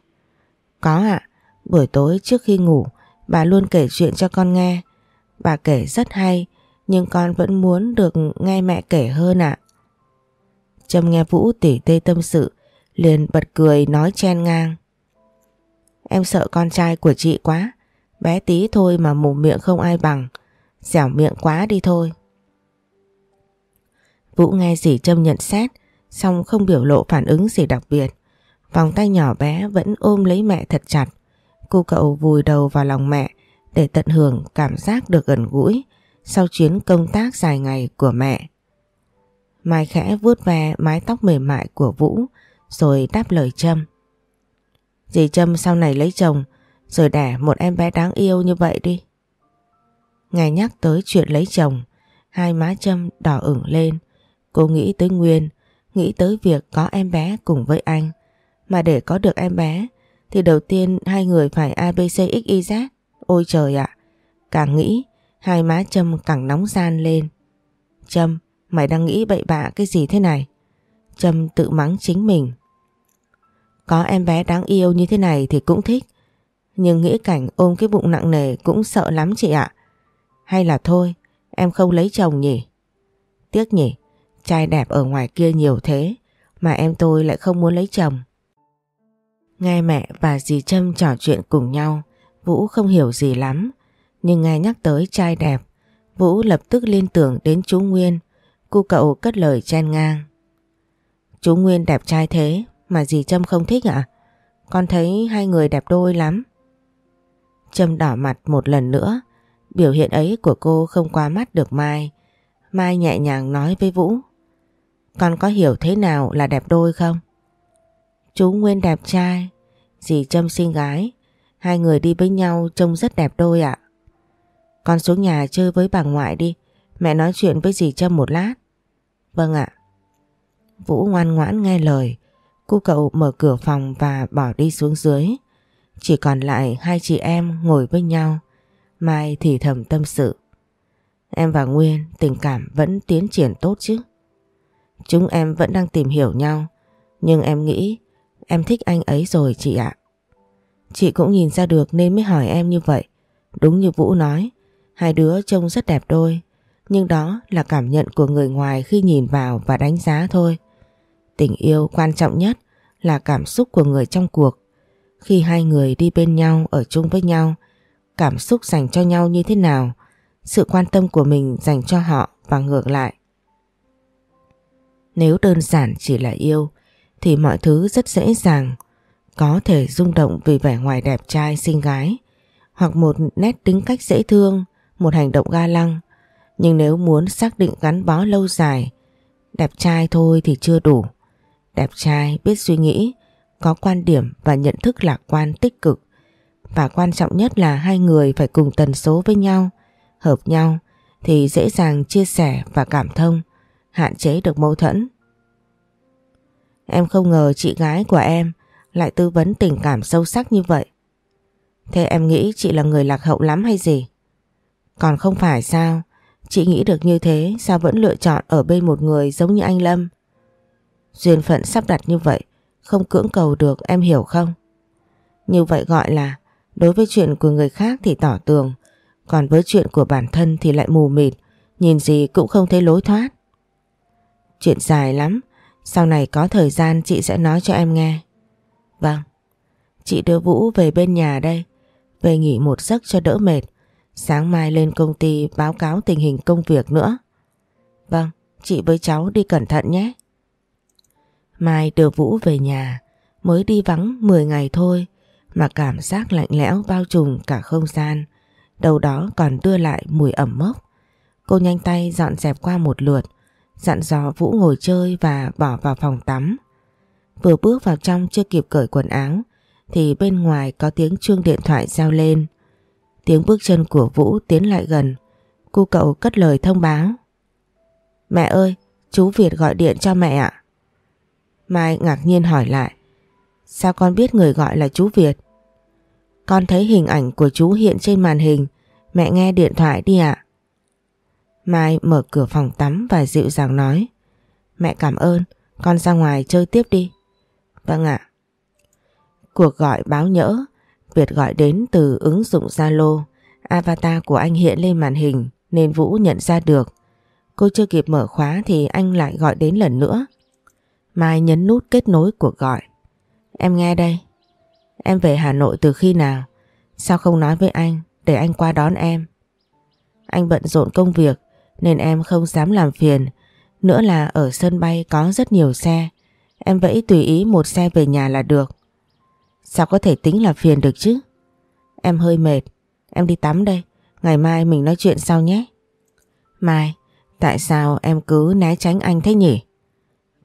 Có ạ, buổi tối trước khi ngủ bà luôn kể chuyện cho con nghe. Bà kể rất hay nhưng con vẫn muốn được nghe mẹ kể hơn ạ. Trâm nghe Vũ tỉ tê tâm sự liền bật cười nói chen ngang. Em sợ con trai của chị quá, bé tí thôi mà mồm miệng không ai bằng, dẻo miệng quá đi thôi. Vũ nghe dì Trâm nhận xét, xong không biểu lộ phản ứng gì đặc biệt. Vòng tay nhỏ bé vẫn ôm lấy mẹ thật chặt. Cô cậu vùi đầu vào lòng mẹ để tận hưởng cảm giác được gần gũi sau chuyến công tác dài ngày của mẹ. Mai khẽ vuốt ve mái tóc mềm mại của Vũ rồi đáp lời Trâm. Dì Trâm sau này lấy chồng rồi đẻ một em bé đáng yêu như vậy đi. Ngày nhắc tới chuyện lấy chồng, hai má Trâm đỏ ửng lên. Cô nghĩ tới Nguyên, nghĩ tới việc có em bé cùng với anh. Mà để có được em bé thì đầu tiên hai người phải ABCXYZ. Ôi trời ạ, càng nghĩ hai má Trâm càng nóng gian lên. Trâm, mày đang nghĩ bậy bạ cái gì thế này? Trâm tự mắng chính mình. Có em bé đáng yêu như thế này thì cũng thích. Nhưng nghĩ cảnh ôm cái bụng nặng nề cũng sợ lắm chị ạ. Hay là thôi, em không lấy chồng nhỉ? Tiếc nhỉ, trai đẹp ở ngoài kia nhiều thế mà em tôi lại không muốn lấy chồng. Nghe mẹ và dì Trâm trò chuyện cùng nhau, Vũ không hiểu gì lắm. Nhưng nghe nhắc tới trai đẹp, Vũ lập tức liên tưởng đến chú Nguyên. Cô cậu cất lời chen ngang. Chú Nguyên đẹp trai thế mà dì Trâm không thích ạ? Con thấy hai người đẹp đôi lắm. Trâm đỏ mặt một lần nữa. Biểu hiện ấy của cô không qua mắt được Mai. Mai nhẹ nhàng nói với Vũ. Con có hiểu thế nào là đẹp đôi không? Chú Nguyên đẹp trai, dì Trâm xinh gái. Hai người đi với nhau trông rất đẹp đôi ạ. Con xuống nhà chơi với bà ngoại đi. Mẹ nói chuyện với dì Trâm một lát. Vâng ạ. Vũ ngoan ngoãn nghe lời. Cô cậu mở cửa phòng và bỏ đi xuống dưới. Chỉ còn lại hai chị em ngồi với nhau. Mai thì thầm tâm sự. Em và Nguyên tình cảm vẫn tiến triển tốt chứ. Chúng em vẫn đang tìm hiểu nhau. Nhưng em nghĩ Em thích anh ấy rồi chị ạ. Chị cũng nhìn ra được nên mới hỏi em như vậy. Đúng như Vũ nói, hai đứa trông rất đẹp đôi. Nhưng đó là cảm nhận của người ngoài khi nhìn vào và đánh giá thôi. Tình yêu quan trọng nhất là cảm xúc của người trong cuộc. Khi hai người đi bên nhau, ở chung với nhau, cảm xúc dành cho nhau như thế nào, sự quan tâm của mình dành cho họ và ngược lại. Nếu đơn giản chỉ là yêu, thì mọi thứ rất dễ dàng, có thể rung động vì vẻ ngoài đẹp trai xinh gái, hoặc một nét tính cách dễ thương, một hành động ga lăng. Nhưng nếu muốn xác định gắn bó lâu dài, đẹp trai thôi thì chưa đủ. Đẹp trai biết suy nghĩ, có quan điểm và nhận thức lạc quan tích cực. Và quan trọng nhất là hai người phải cùng tần số với nhau, hợp nhau thì dễ dàng chia sẻ và cảm thông, hạn chế được mâu thuẫn. Em không ngờ chị gái của em lại tư vấn tình cảm sâu sắc như vậy. Thế em nghĩ chị là người lạc hậu lắm hay gì? Còn không phải sao, chị nghĩ được như thế sao vẫn lựa chọn ở bên một người giống như anh Lâm? Duyên phận sắp đặt như vậy, không cưỡng cầu được em hiểu không? Như vậy gọi là đối với chuyện của người khác thì tỏ tường, còn với chuyện của bản thân thì lại mù mịt, nhìn gì cũng không thấy lối thoát. Chuyện dài lắm, sau này có thời gian chị sẽ nói cho em nghe. Vâng, chị đưa Vũ về bên nhà đây, về nghỉ một giấc cho đỡ mệt, sáng mai lên công ty báo cáo tình hình công việc nữa. Vâng, chị với cháu đi cẩn thận nhé. Mai đưa Vũ về nhà, mới đi vắng 10 ngày thôi mà cảm giác lạnh lẽo bao trùm cả không gian, đầu đó còn đưa lại mùi ẩm mốc. Cô nhanh tay dọn dẹp qua một lượt, dặn dò Vũ ngồi chơi và bỏ vào phòng tắm. Vừa bước vào trong chưa kịp cởi quần áo thì bên ngoài có tiếng chuông điện thoại reo lên. Tiếng bước chân của Vũ tiến lại gần, cô cậu cất lời thông báo. Mẹ ơi, chú Việt gọi điện cho mẹ ạ. Mai ngạc nhiên hỏi lại. Sao con biết người gọi là chú Việt? Con thấy hình ảnh của chú hiện trên màn hình. Mẹ nghe điện thoại đi ạ. Mai mở cửa phòng tắm và dịu dàng nói. Mẹ cảm ơn, con ra ngoài chơi tiếp đi. Vâng ạ. Cuộc gọi báo nhỡ, Việt gọi đến từ ứng dụng Zalo. Avatar của anh hiện lên màn hình nên Vũ nhận ra được. Cô chưa kịp mở khóa thì anh lại gọi đến lần nữa. Mai nhấn nút kết nối cuộc gọi. Em nghe đây. Em về Hà Nội từ khi nào? Sao không nói với anh để anh qua đón em? Anh bận rộn công việc nên em không dám làm phiền. Nữa là ở sân bay có rất nhiều xe. Em vẫy tùy ý một xe về nhà là được. Sao có thể tính là phiền được chứ? Em hơi mệt. Em đi tắm đây. Ngày mai mình nói chuyện sau nhé. Mai, tại sao em cứ né tránh anh thế nhỉ?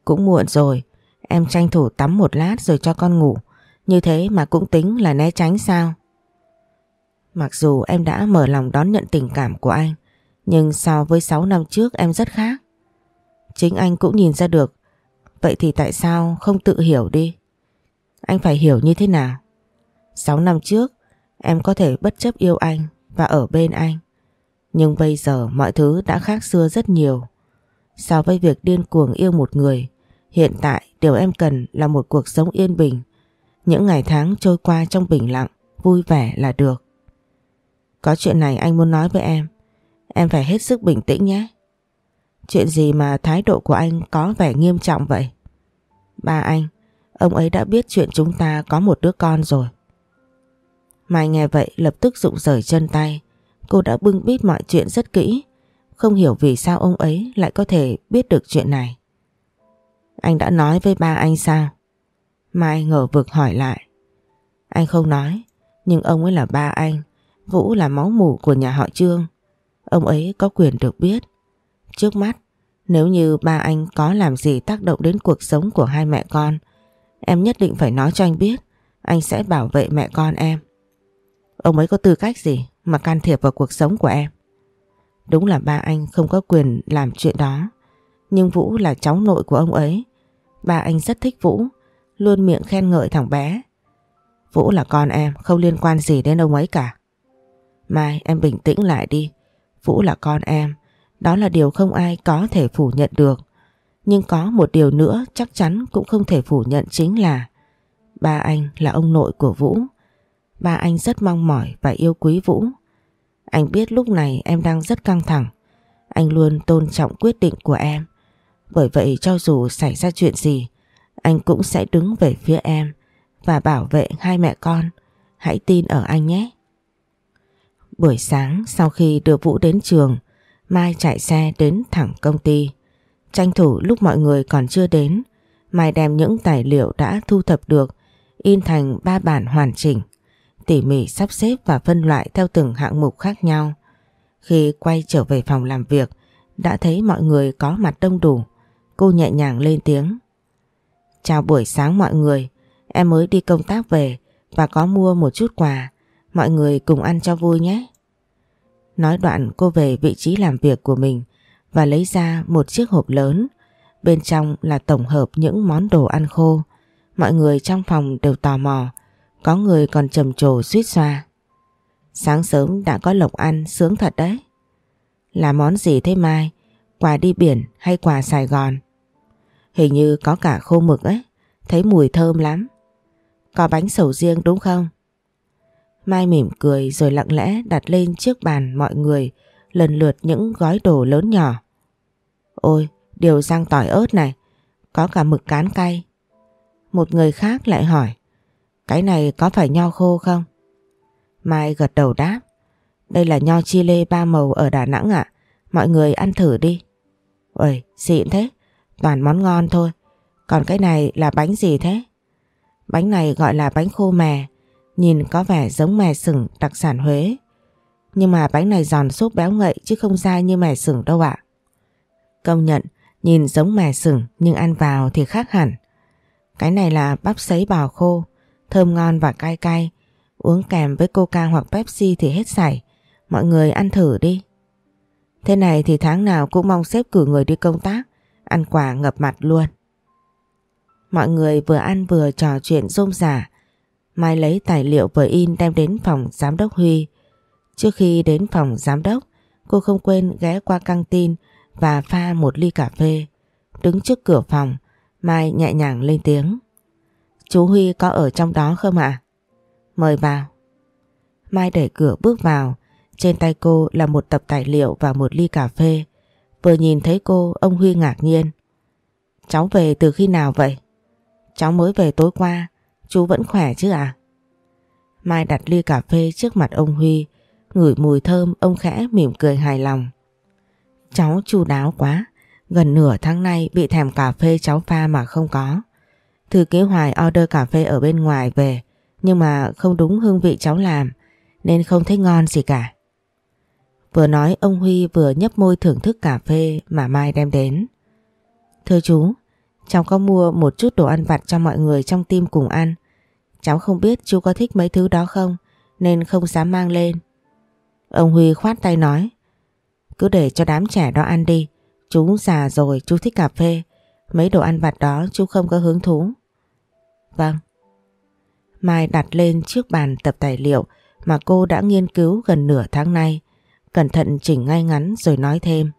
Cũng muộn rồi, em tranh thủ tắm một lát rồi cho con ngủ. Như thế mà cũng tính là né tránh sao? Mặc dù em đã mở lòng đón nhận tình cảm của anh, nhưng so với 6 năm trước em rất khác. Chính anh cũng nhìn ra được, vậy thì tại sao không tự hiểu đi? Anh phải hiểu như thế nào? 6 năm trước, em có thể bất chấp yêu anh và ở bên anh. Nhưng bây giờ mọi thứ đã khác xưa rất nhiều. So với việc điên cuồng yêu một người, Hiện tại điều em cần là một cuộc sống yên bình. Những ngày tháng trôi qua trong bình lặng, vui vẻ là được. Có chuyện này anh muốn nói với em. Em phải hết sức bình tĩnh nhé. Chuyện gì mà thái độ của anh có vẻ nghiêm trọng vậy? Ba anh, ông ấy đã biết chuyện chúng ta có một đứa con rồi. Mai nghe vậy lập tức rụng rời chân tay. Cô đã bưng bít mọi chuyện rất kỹ. Không hiểu vì sao ông ấy lại có thể biết được chuyện này. Anh đã nói với ba anh sao? Mai ngờ vực hỏi lại. Anh không nói, nhưng ông ấy là ba anh. Vũ là máu mủ của nhà họ Trương. Ông ấy có quyền được biết. Trước mắt, nếu như ba anh có làm gì tác động đến cuộc sống của hai mẹ con, em nhất định phải nói cho anh biết. Anh sẽ bảo vệ mẹ con em. Ông ấy có tư cách gì mà can thiệp vào cuộc sống của em? Đúng là ba anh không có quyền làm chuyện đó. Nhưng Vũ là cháu nội của ông ấy. Ba anh rất thích Vũ, luôn miệng khen ngợi thằng bé. Vũ là con em, không liên quan gì đến ông ấy cả. Mai em bình tĩnh lại đi. Vũ là con em, đó là điều không ai có thể phủ nhận được. Nhưng có một điều nữa chắc chắn cũng không thể phủ nhận chính là Ba anh là ông nội của Vũ. Ba anh rất mong mỏi và yêu quý Vũ. Anh biết lúc này em đang rất căng thẳng. Anh luôn tôn trọng quyết định của em. Bởi vậy cho dù xảy ra chuyện gì, anh cũng sẽ đứng về phía em và bảo vệ hai mẹ con. Hãy tin ở anh nhé. Buổi sáng sau khi đưa Vũ đến trường, Mai chạy xe đến thẳng công ty. Tranh thủ lúc mọi người còn chưa đến, Mai đem những tài liệu đã thu thập được in thành ba bản hoàn chỉnh, tỉ mỉ sắp xếp và phân loại theo từng hạng mục khác nhau. Khi quay trở về phòng làm việc, đã thấy mọi người có mặt đông đủ, cô nhẹ nhàng lên tiếng. Chào buổi sáng mọi người, em mới đi công tác về và có mua một chút quà, mọi người cùng ăn cho vui nhé. Nói đoạn cô về vị trí làm việc của mình và lấy ra một chiếc hộp lớn. Bên trong là tổng hợp những món đồ ăn khô. Mọi người trong phòng đều tò mò, có người còn trầm trồ suýt xoa. Sáng sớm đã có lộc ăn sướng thật đấy. Là món gì thế Mai? Quà đi biển hay quà Sài Gòn? Hình như có cả khô mực ấy, thấy mùi thơm lắm. Có bánh sầu riêng đúng không? Mai mỉm cười rồi lặng lẽ đặt lên trước bàn mọi người lần lượt những gói đồ lớn nhỏ. Ôi, điều rang tỏi ớt này, có cả mực cán cay. Một người khác lại hỏi, cái này có phải nho khô không? Mai gật đầu đáp, đây là nho chi lê ba màu ở Đà Nẵng ạ, mọi người ăn thử đi. Ôi, xịn thế, toàn món ngon thôi. Còn cái này là bánh gì thế? Bánh này gọi là bánh khô mè, nhìn có vẻ giống mè sừng đặc sản Huế. Nhưng mà bánh này giòn xốp béo ngậy chứ không dai như mè sừng đâu ạ. Công nhận, nhìn giống mè sừng nhưng ăn vào thì khác hẳn. Cái này là bắp sấy bào khô, thơm ngon và cay cay. Uống kèm với coca hoặc Pepsi thì hết sảy. Mọi người ăn thử đi. Thế này thì tháng nào cũng mong xếp cử người đi công tác, ăn quả ngập mặt luôn. Mọi người vừa ăn vừa trò chuyện rôm rả. Mai lấy tài liệu vừa in đem đến phòng giám đốc Huy. Trước khi đến phòng giám đốc, cô không quên ghé qua căng tin và pha một ly cà phê. Đứng trước cửa phòng, Mai nhẹ nhàng lên tiếng. Chú Huy có ở trong đó không ạ? Mời vào. Mai đẩy cửa bước vào, trên tay cô là một tập tài liệu và một ly cà phê. Vừa nhìn thấy cô, ông Huy ngạc nhiên. Cháu về từ khi nào vậy? Cháu mới về tối qua, chú vẫn khỏe chứ à? Mai đặt ly cà phê trước mặt ông Huy, ngửi mùi thơm ông khẽ mỉm cười hài lòng. Cháu chu đáo quá, gần nửa tháng nay bị thèm cà phê cháu pha mà không có. Thư kế hoài order cà phê ở bên ngoài về, nhưng mà không đúng hương vị cháu làm, nên không thấy ngon gì cả. Vừa nói ông Huy vừa nhấp môi thưởng thức cà phê mà Mai đem đến. Thưa chú, cháu có mua một chút đồ ăn vặt cho mọi người trong tim cùng ăn. Cháu không biết chú có thích mấy thứ đó không, nên không dám mang lên. Ông Huy khoát tay nói, cứ để cho đám trẻ đó ăn đi, chú già rồi chú thích cà phê, mấy đồ ăn vặt đó chú không có hứng thú. Vâng. Mai đặt lên trước bàn tập tài liệu mà cô đã nghiên cứu gần nửa tháng nay. Cẩn thận chỉnh ngay ngắn rồi nói thêm.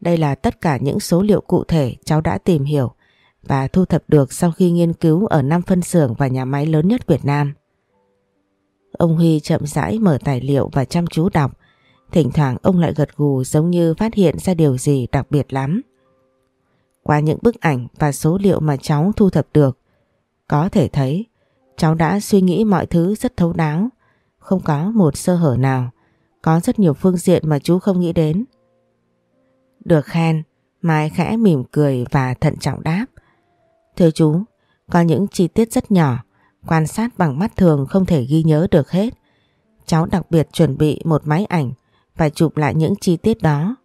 Đây là tất cả những số liệu cụ thể cháu đã tìm hiểu và thu thập được sau khi nghiên cứu ở năm phân xưởng và nhà máy lớn nhất Việt Nam. Ông Huy chậm rãi mở tài liệu và chăm chú đọc. Thỉnh thoảng ông lại gật gù giống như phát hiện ra điều gì đặc biệt lắm. Qua những bức ảnh và số liệu mà cháu thu thập được, có thể thấy cháu đã suy nghĩ mọi thứ rất thấu đáo, không có một sơ hở nào. Có rất nhiều phương diện mà chú không nghĩ đến. Được khen, Mai khẽ mỉm cười và thận trọng đáp. Thưa chú, có những chi tiết rất nhỏ, quan sát bằng mắt thường không thể ghi nhớ được hết. Cháu đặc biệt chuẩn bị một máy ảnh và chụp lại những chi tiết đó.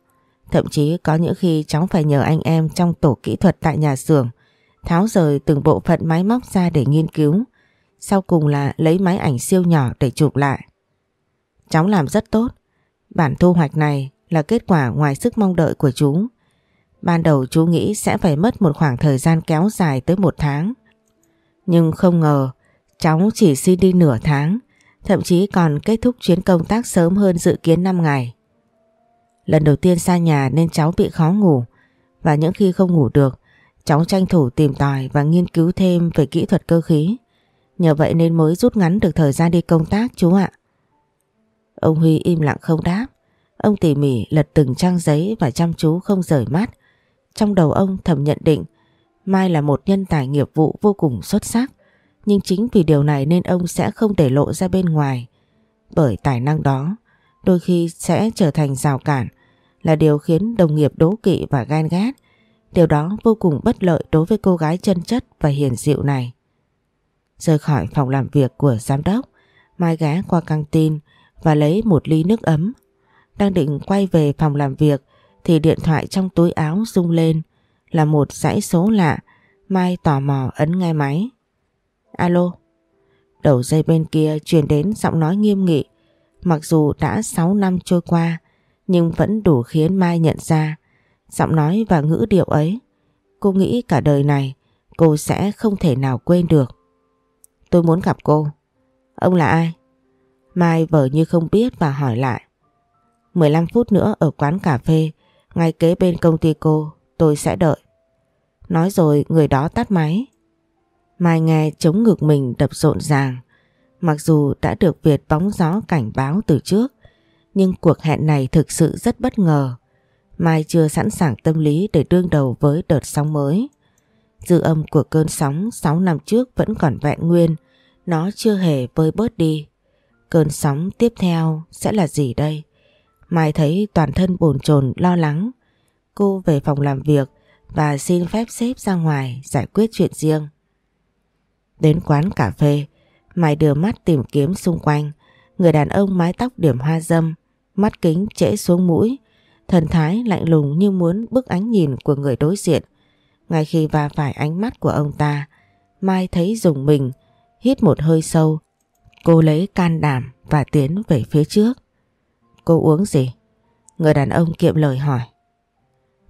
Thậm chí có những khi cháu phải nhờ anh em trong tổ kỹ thuật tại nhà xưởng tháo rời từng bộ phận máy móc ra để nghiên cứu. Sau cùng là lấy máy ảnh siêu nhỏ để chụp lại. Cháu làm rất tốt. Bản thu hoạch này là kết quả ngoài sức mong đợi của chú. Ban đầu chú nghĩ sẽ phải mất một khoảng thời gian kéo dài tới một tháng. Nhưng không ngờ cháu chỉ xin đi nửa tháng, thậm chí còn kết thúc chuyến công tác sớm hơn dự kiến 5 ngày. Lần đầu tiên xa nhà nên cháu bị khó ngủ và những khi không ngủ được, cháu tranh thủ tìm tòi và nghiên cứu thêm về kỹ thuật cơ khí Nhờ vậy nên mới rút ngắn được thời gian đi công tác chú ạ. Ông Huy im lặng không đáp. Ông tỉ mỉ lật từng trang giấy và chăm chú không rời mắt. Trong đầu ông thầm nhận định Mai là một nhân tài nghiệp vụ vô cùng xuất sắc. Nhưng chính vì điều này nên ông sẽ không để lộ ra bên ngoài. Bởi tài năng đó đôi khi sẽ trở thành rào cản là điều khiến đồng nghiệp đố kỵ và ghen ghét. Điều đó vô cùng bất lợi đối với cô gái chân chất và hiền dịu này. Rời khỏi phòng làm việc của giám đốc, Mai ghé qua căng tin và lấy một ly nước ấm. Đang định quay về phòng làm việc thì điện thoại trong túi áo rung lên là một dãy số lạ. Mai tò mò ấn nghe máy. Alo. Đầu dây bên kia truyền đến giọng nói nghiêm nghị. Mặc dù đã 6 năm trôi qua, nhưng vẫn đủ khiến Mai nhận ra giọng nói và ngữ điệu ấy. Cô nghĩ cả đời này, cô sẽ không thể nào quên được. Tôi muốn gặp cô. Ông là ai? Mai vờ như không biết và hỏi lại. 15 phút nữa ở quán cà phê, ngay kế bên công ty cô, tôi sẽ đợi. Nói rồi người đó tắt máy. Mai nghe chống ngực mình đập rộn ràng. Mặc dù đã được Việt bóng gió cảnh báo từ trước, nhưng cuộc hẹn này thực sự rất bất ngờ. Mai chưa sẵn sàng tâm lý để đương đầu với đợt sóng mới. Dư âm của cơn sóng 6 năm trước vẫn còn vẹn nguyên, nó chưa hề vơi bớt đi. Cơn sóng tiếp theo sẽ là gì đây? Mai thấy toàn thân bồn chồn lo lắng. Cô về phòng làm việc và xin phép sếp ra ngoài giải quyết chuyện riêng. Đến quán cà phê, Mai đưa mắt tìm kiếm xung quanh. Người đàn ông mái tóc điểm hoa dâm, mắt kính trễ xuống mũi, thần thái lạnh lùng như muốn bức ánh nhìn của người đối diện. Ngay khi va phải ánh mắt của ông ta, Mai thấy dùng mình, hít một hơi sâu. Cô lấy can đảm và tiến về phía trước. Cô uống gì? Người đàn ông kiệm lời hỏi.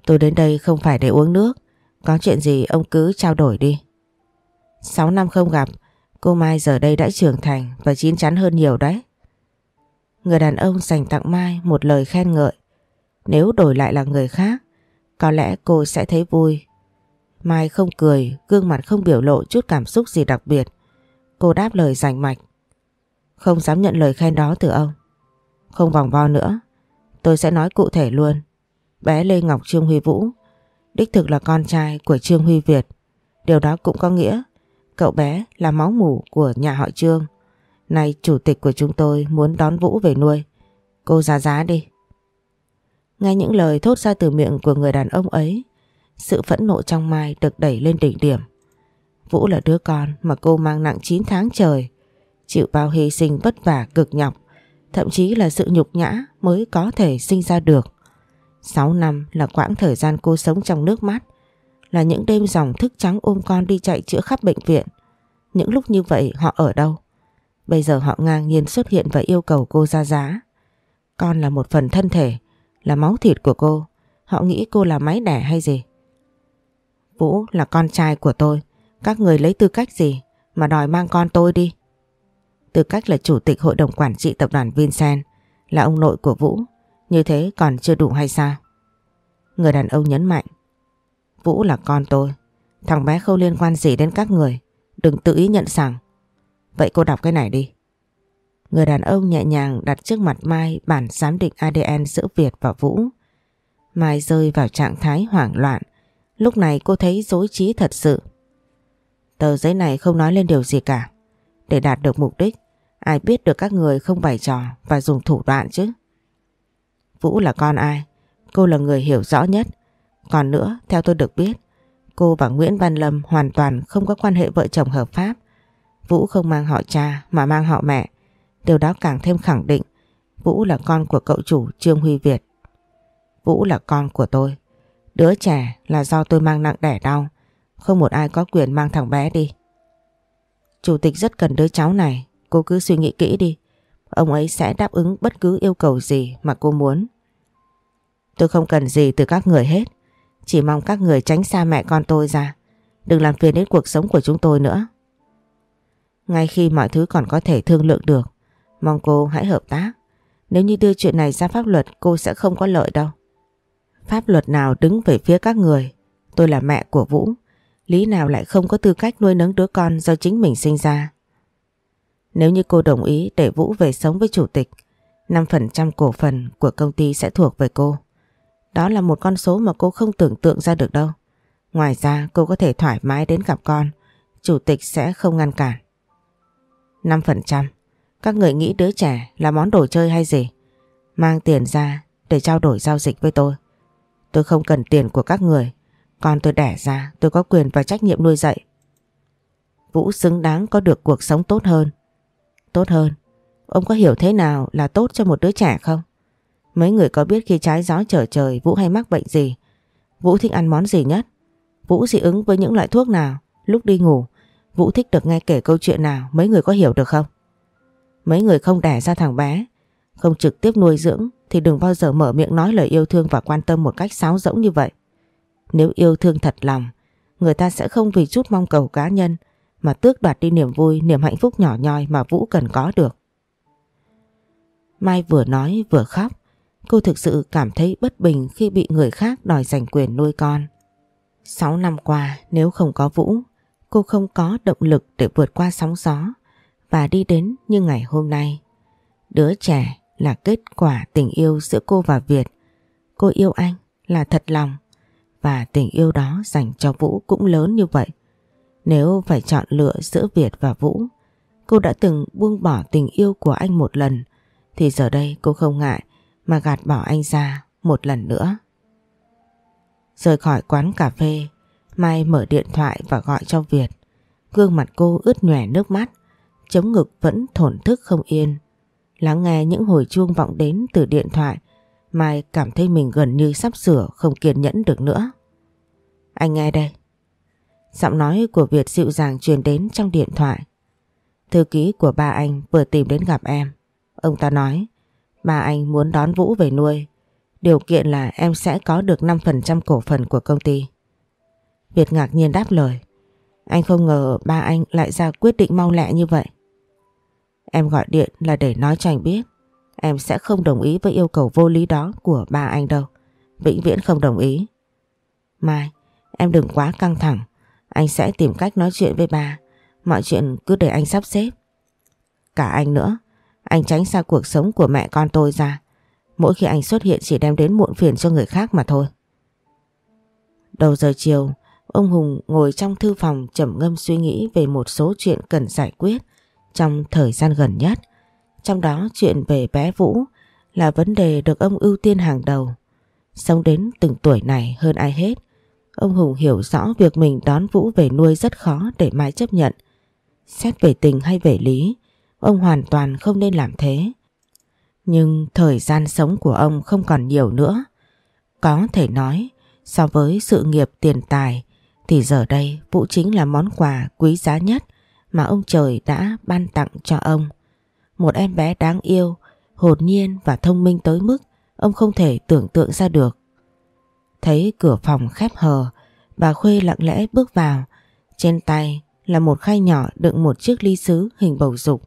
Tôi đến đây không phải để uống nước. Có chuyện gì ông cứ trao đổi đi. 6 năm không gặp, cô Mai giờ đây đã trưởng thành và chín chắn hơn nhiều đấy. Người đàn ông dành tặng Mai một lời khen ngợi. Nếu đổi lại là người khác, có lẽ cô sẽ thấy vui. Mai không cười, gương mặt không biểu lộ chút cảm xúc gì đặc biệt. Cô đáp lời rành mạch. Không dám nhận lời khen đó từ ông. Không vòng vo nữa. Tôi sẽ nói cụ thể luôn. Bé Lê Ngọc Trương Huy Vũ đích thực là con trai của Trương Huy Việt. Điều đó cũng có nghĩa cậu bé là máu mủ của nhà họ Trương. nay chủ tịch của chúng tôi muốn đón Vũ về nuôi. Cô ra giá đi. Nghe những lời thốt ra từ miệng của người đàn ông ấy, sự phẫn nộ trong Mai được đẩy lên đỉnh điểm. Vũ là đứa con mà cô mang nặng 9 tháng trời, chịu bao hy sinh vất vả cực nhọc, thậm chí là sự nhục nhã mới có thể sinh ra được. 6 năm là quãng thời gian cô sống trong nước mắt, là những đêm dòng thức trắng ôm con đi chạy chữa khắp bệnh viện. Những lúc như vậy họ ở đâu? Bây giờ họ ngang nhiên xuất hiện và yêu cầu cô ra giá. Con là một phần thân thể, là máu thịt của cô. Họ nghĩ cô là máy đẻ hay gì? Vũ là con trai của tôi. Các người lấy tư cách gì mà đòi mang con tôi đi? Tư cách là chủ tịch hội đồng quản trị tập đoàn Vincent, là ông nội của Vũ. Như thế còn chưa đủ hay sao? Người đàn ông nhấn mạnh. Vũ là con tôi. Thằng bé không liên quan gì đến các người. Đừng tự ý nhận rằng. Vậy cô đọc cái này đi. Người đàn ông nhẹ nhàng đặt trước mặt Mai bản giám định ADN giữa Việt và Vũ. Mai rơi vào trạng thái hoảng loạn. Lúc này cô thấy dối trí thật sự. Tờ giấy này không nói lên điều gì cả. Để đạt được mục đích, ai biết được các người không bày trò và dùng thủ đoạn chứ. Vũ là con ai? Cô là người hiểu rõ nhất. Còn nữa, theo tôi được biết, cô và Nguyễn Văn Lâm hoàn toàn không có quan hệ vợ chồng hợp pháp. Vũ không mang họ cha mà mang họ mẹ. Điều đó càng thêm khẳng định Vũ là con của cậu chủ Trương Huy Việt. Vũ là con của tôi. Đứa trẻ là do tôi mang nặng đẻ đau. Không một ai có quyền mang thằng bé đi. Chủ tịch rất cần đứa cháu này. Cô cứ suy nghĩ kỹ đi. Ông ấy sẽ đáp ứng bất cứ yêu cầu gì mà cô muốn. Tôi không cần gì từ các người hết. Chỉ mong các người tránh xa mẹ con tôi ra. Đừng làm phiền đến cuộc sống của chúng tôi nữa. Ngay khi mọi thứ còn có thể thương lượng được, mong cô hãy hợp tác. Nếu như đưa chuyện này ra pháp luật cô sẽ không có lợi đâu. Pháp luật nào đứng về phía các người, tôi là mẹ của Vũ. Lý nào lại không có tư cách nuôi nấng đứa con do chính mình sinh ra. Nếu như cô đồng ý để Vũ về sống với chủ tịch, 5% cổ phần của công ty sẽ thuộc về cô. Đó là một con số mà cô không tưởng tượng ra được đâu. Ngoài ra cô có thể thoải mái đến gặp con, chủ tịch sẽ không ngăn cản. 5%. Các người nghĩ đứa trẻ là món đồ chơi hay gì? Mang tiền ra để trao đổi giao dịch với tôi. Tôi không cần tiền của các người. Con tôi đẻ ra tôi có quyền và trách nhiệm nuôi dạy. Vũ xứng đáng có được cuộc sống tốt hơn. Tốt hơn? Ông có hiểu thế nào là tốt cho một đứa trẻ không? Mấy người có biết khi trái gió trở trời Vũ hay mắc bệnh gì? Vũ thích ăn món gì nhất? Vũ dị ứng với những loại thuốc nào? Lúc đi ngủ, Vũ thích được nghe kể câu chuyện nào? Mấy người có hiểu được không? Mấy người không đẻ ra thằng bé, không trực tiếp nuôi dưỡng thì đừng bao giờ mở miệng nói lời yêu thương và quan tâm một cách sáo rỗng như vậy. Nếu yêu thương thật lòng, người ta sẽ không vì chút mong cầu cá nhân mà tước đoạt đi niềm vui, niềm hạnh phúc nhỏ nhoi mà Vũ cần có được. Mai vừa nói vừa khóc, cô thực sự cảm thấy bất bình khi bị người khác đòi giành quyền nuôi con. Sáu năm qua nếu không có Vũ, cô không có động lực để vượt qua sóng gió và đi đến như ngày hôm nay. Đứa trẻ là kết quả tình yêu giữa cô và Việt. Cô yêu anh là thật lòng và tình yêu đó dành cho Vũ cũng lớn như vậy. Nếu phải chọn lựa giữa Việt và Vũ, cô đã từng buông bỏ tình yêu của anh một lần thì giờ đây cô không ngại mà gạt bỏ anh ra một lần nữa. Rời khỏi quán cà phê, Mai mở điện thoại và gọi cho Việt. Gương mặt cô ướt nhòe nước mắt, chống ngực vẫn thổn thức không yên. Lắng nghe những hồi chuông vọng đến từ điện thoại, Mai cảm thấy mình gần như sắp sửa không kiên nhẫn được nữa. Anh nghe đây. Giọng nói của Việt dịu dàng truyền đến trong điện thoại. Thư ký của ba anh vừa tìm đến gặp em. Ông ta nói, ba anh muốn đón Vũ về nuôi. Điều kiện là em sẽ có được 5% cổ phần của công ty. Việt ngạc nhiên đáp lời. Anh không ngờ ba anh lại ra quyết định mau lẹ như vậy. Em gọi điện là để nói cho anh biết em sẽ không đồng ý với yêu cầu vô lý đó của ba anh đâu. Vĩnh viễn không đồng ý. Mai, em đừng quá căng thẳng. Anh sẽ tìm cách nói chuyện với bà, Mọi chuyện cứ để anh sắp xếp. Cả anh nữa. Anh tránh xa cuộc sống của mẹ con tôi ra. Mỗi khi anh xuất hiện chỉ đem đến muộn phiền cho người khác mà thôi. Đầu giờ chiều, ông Hùng ngồi trong thư phòng trầm ngâm suy nghĩ về một số chuyện cần giải quyết trong thời gian gần nhất. Trong đó chuyện về bé Vũ là vấn đề được ông ưu tiên hàng đầu. Sống đến từng tuổi này hơn ai hết, ông Hùng hiểu rõ việc mình đón Vũ về nuôi rất khó để Mai chấp nhận. Xét về tình hay về lý, ông hoàn toàn không nên làm thế. Nhưng thời gian sống của ông không còn nhiều nữa. Có thể nói, so với sự nghiệp tiền tài, thì giờ đây Vũ chính là món quà quý giá nhất mà ông trời đã ban tặng cho ông. Một em bé đáng yêu, hồn nhiên và thông minh tới mức ông không thể tưởng tượng ra được. Thấy cửa phòng khép hờ, bà Khuê lặng lẽ bước vào. Trên tay là một khay nhỏ đựng một chiếc ly sứ hình bầu dục.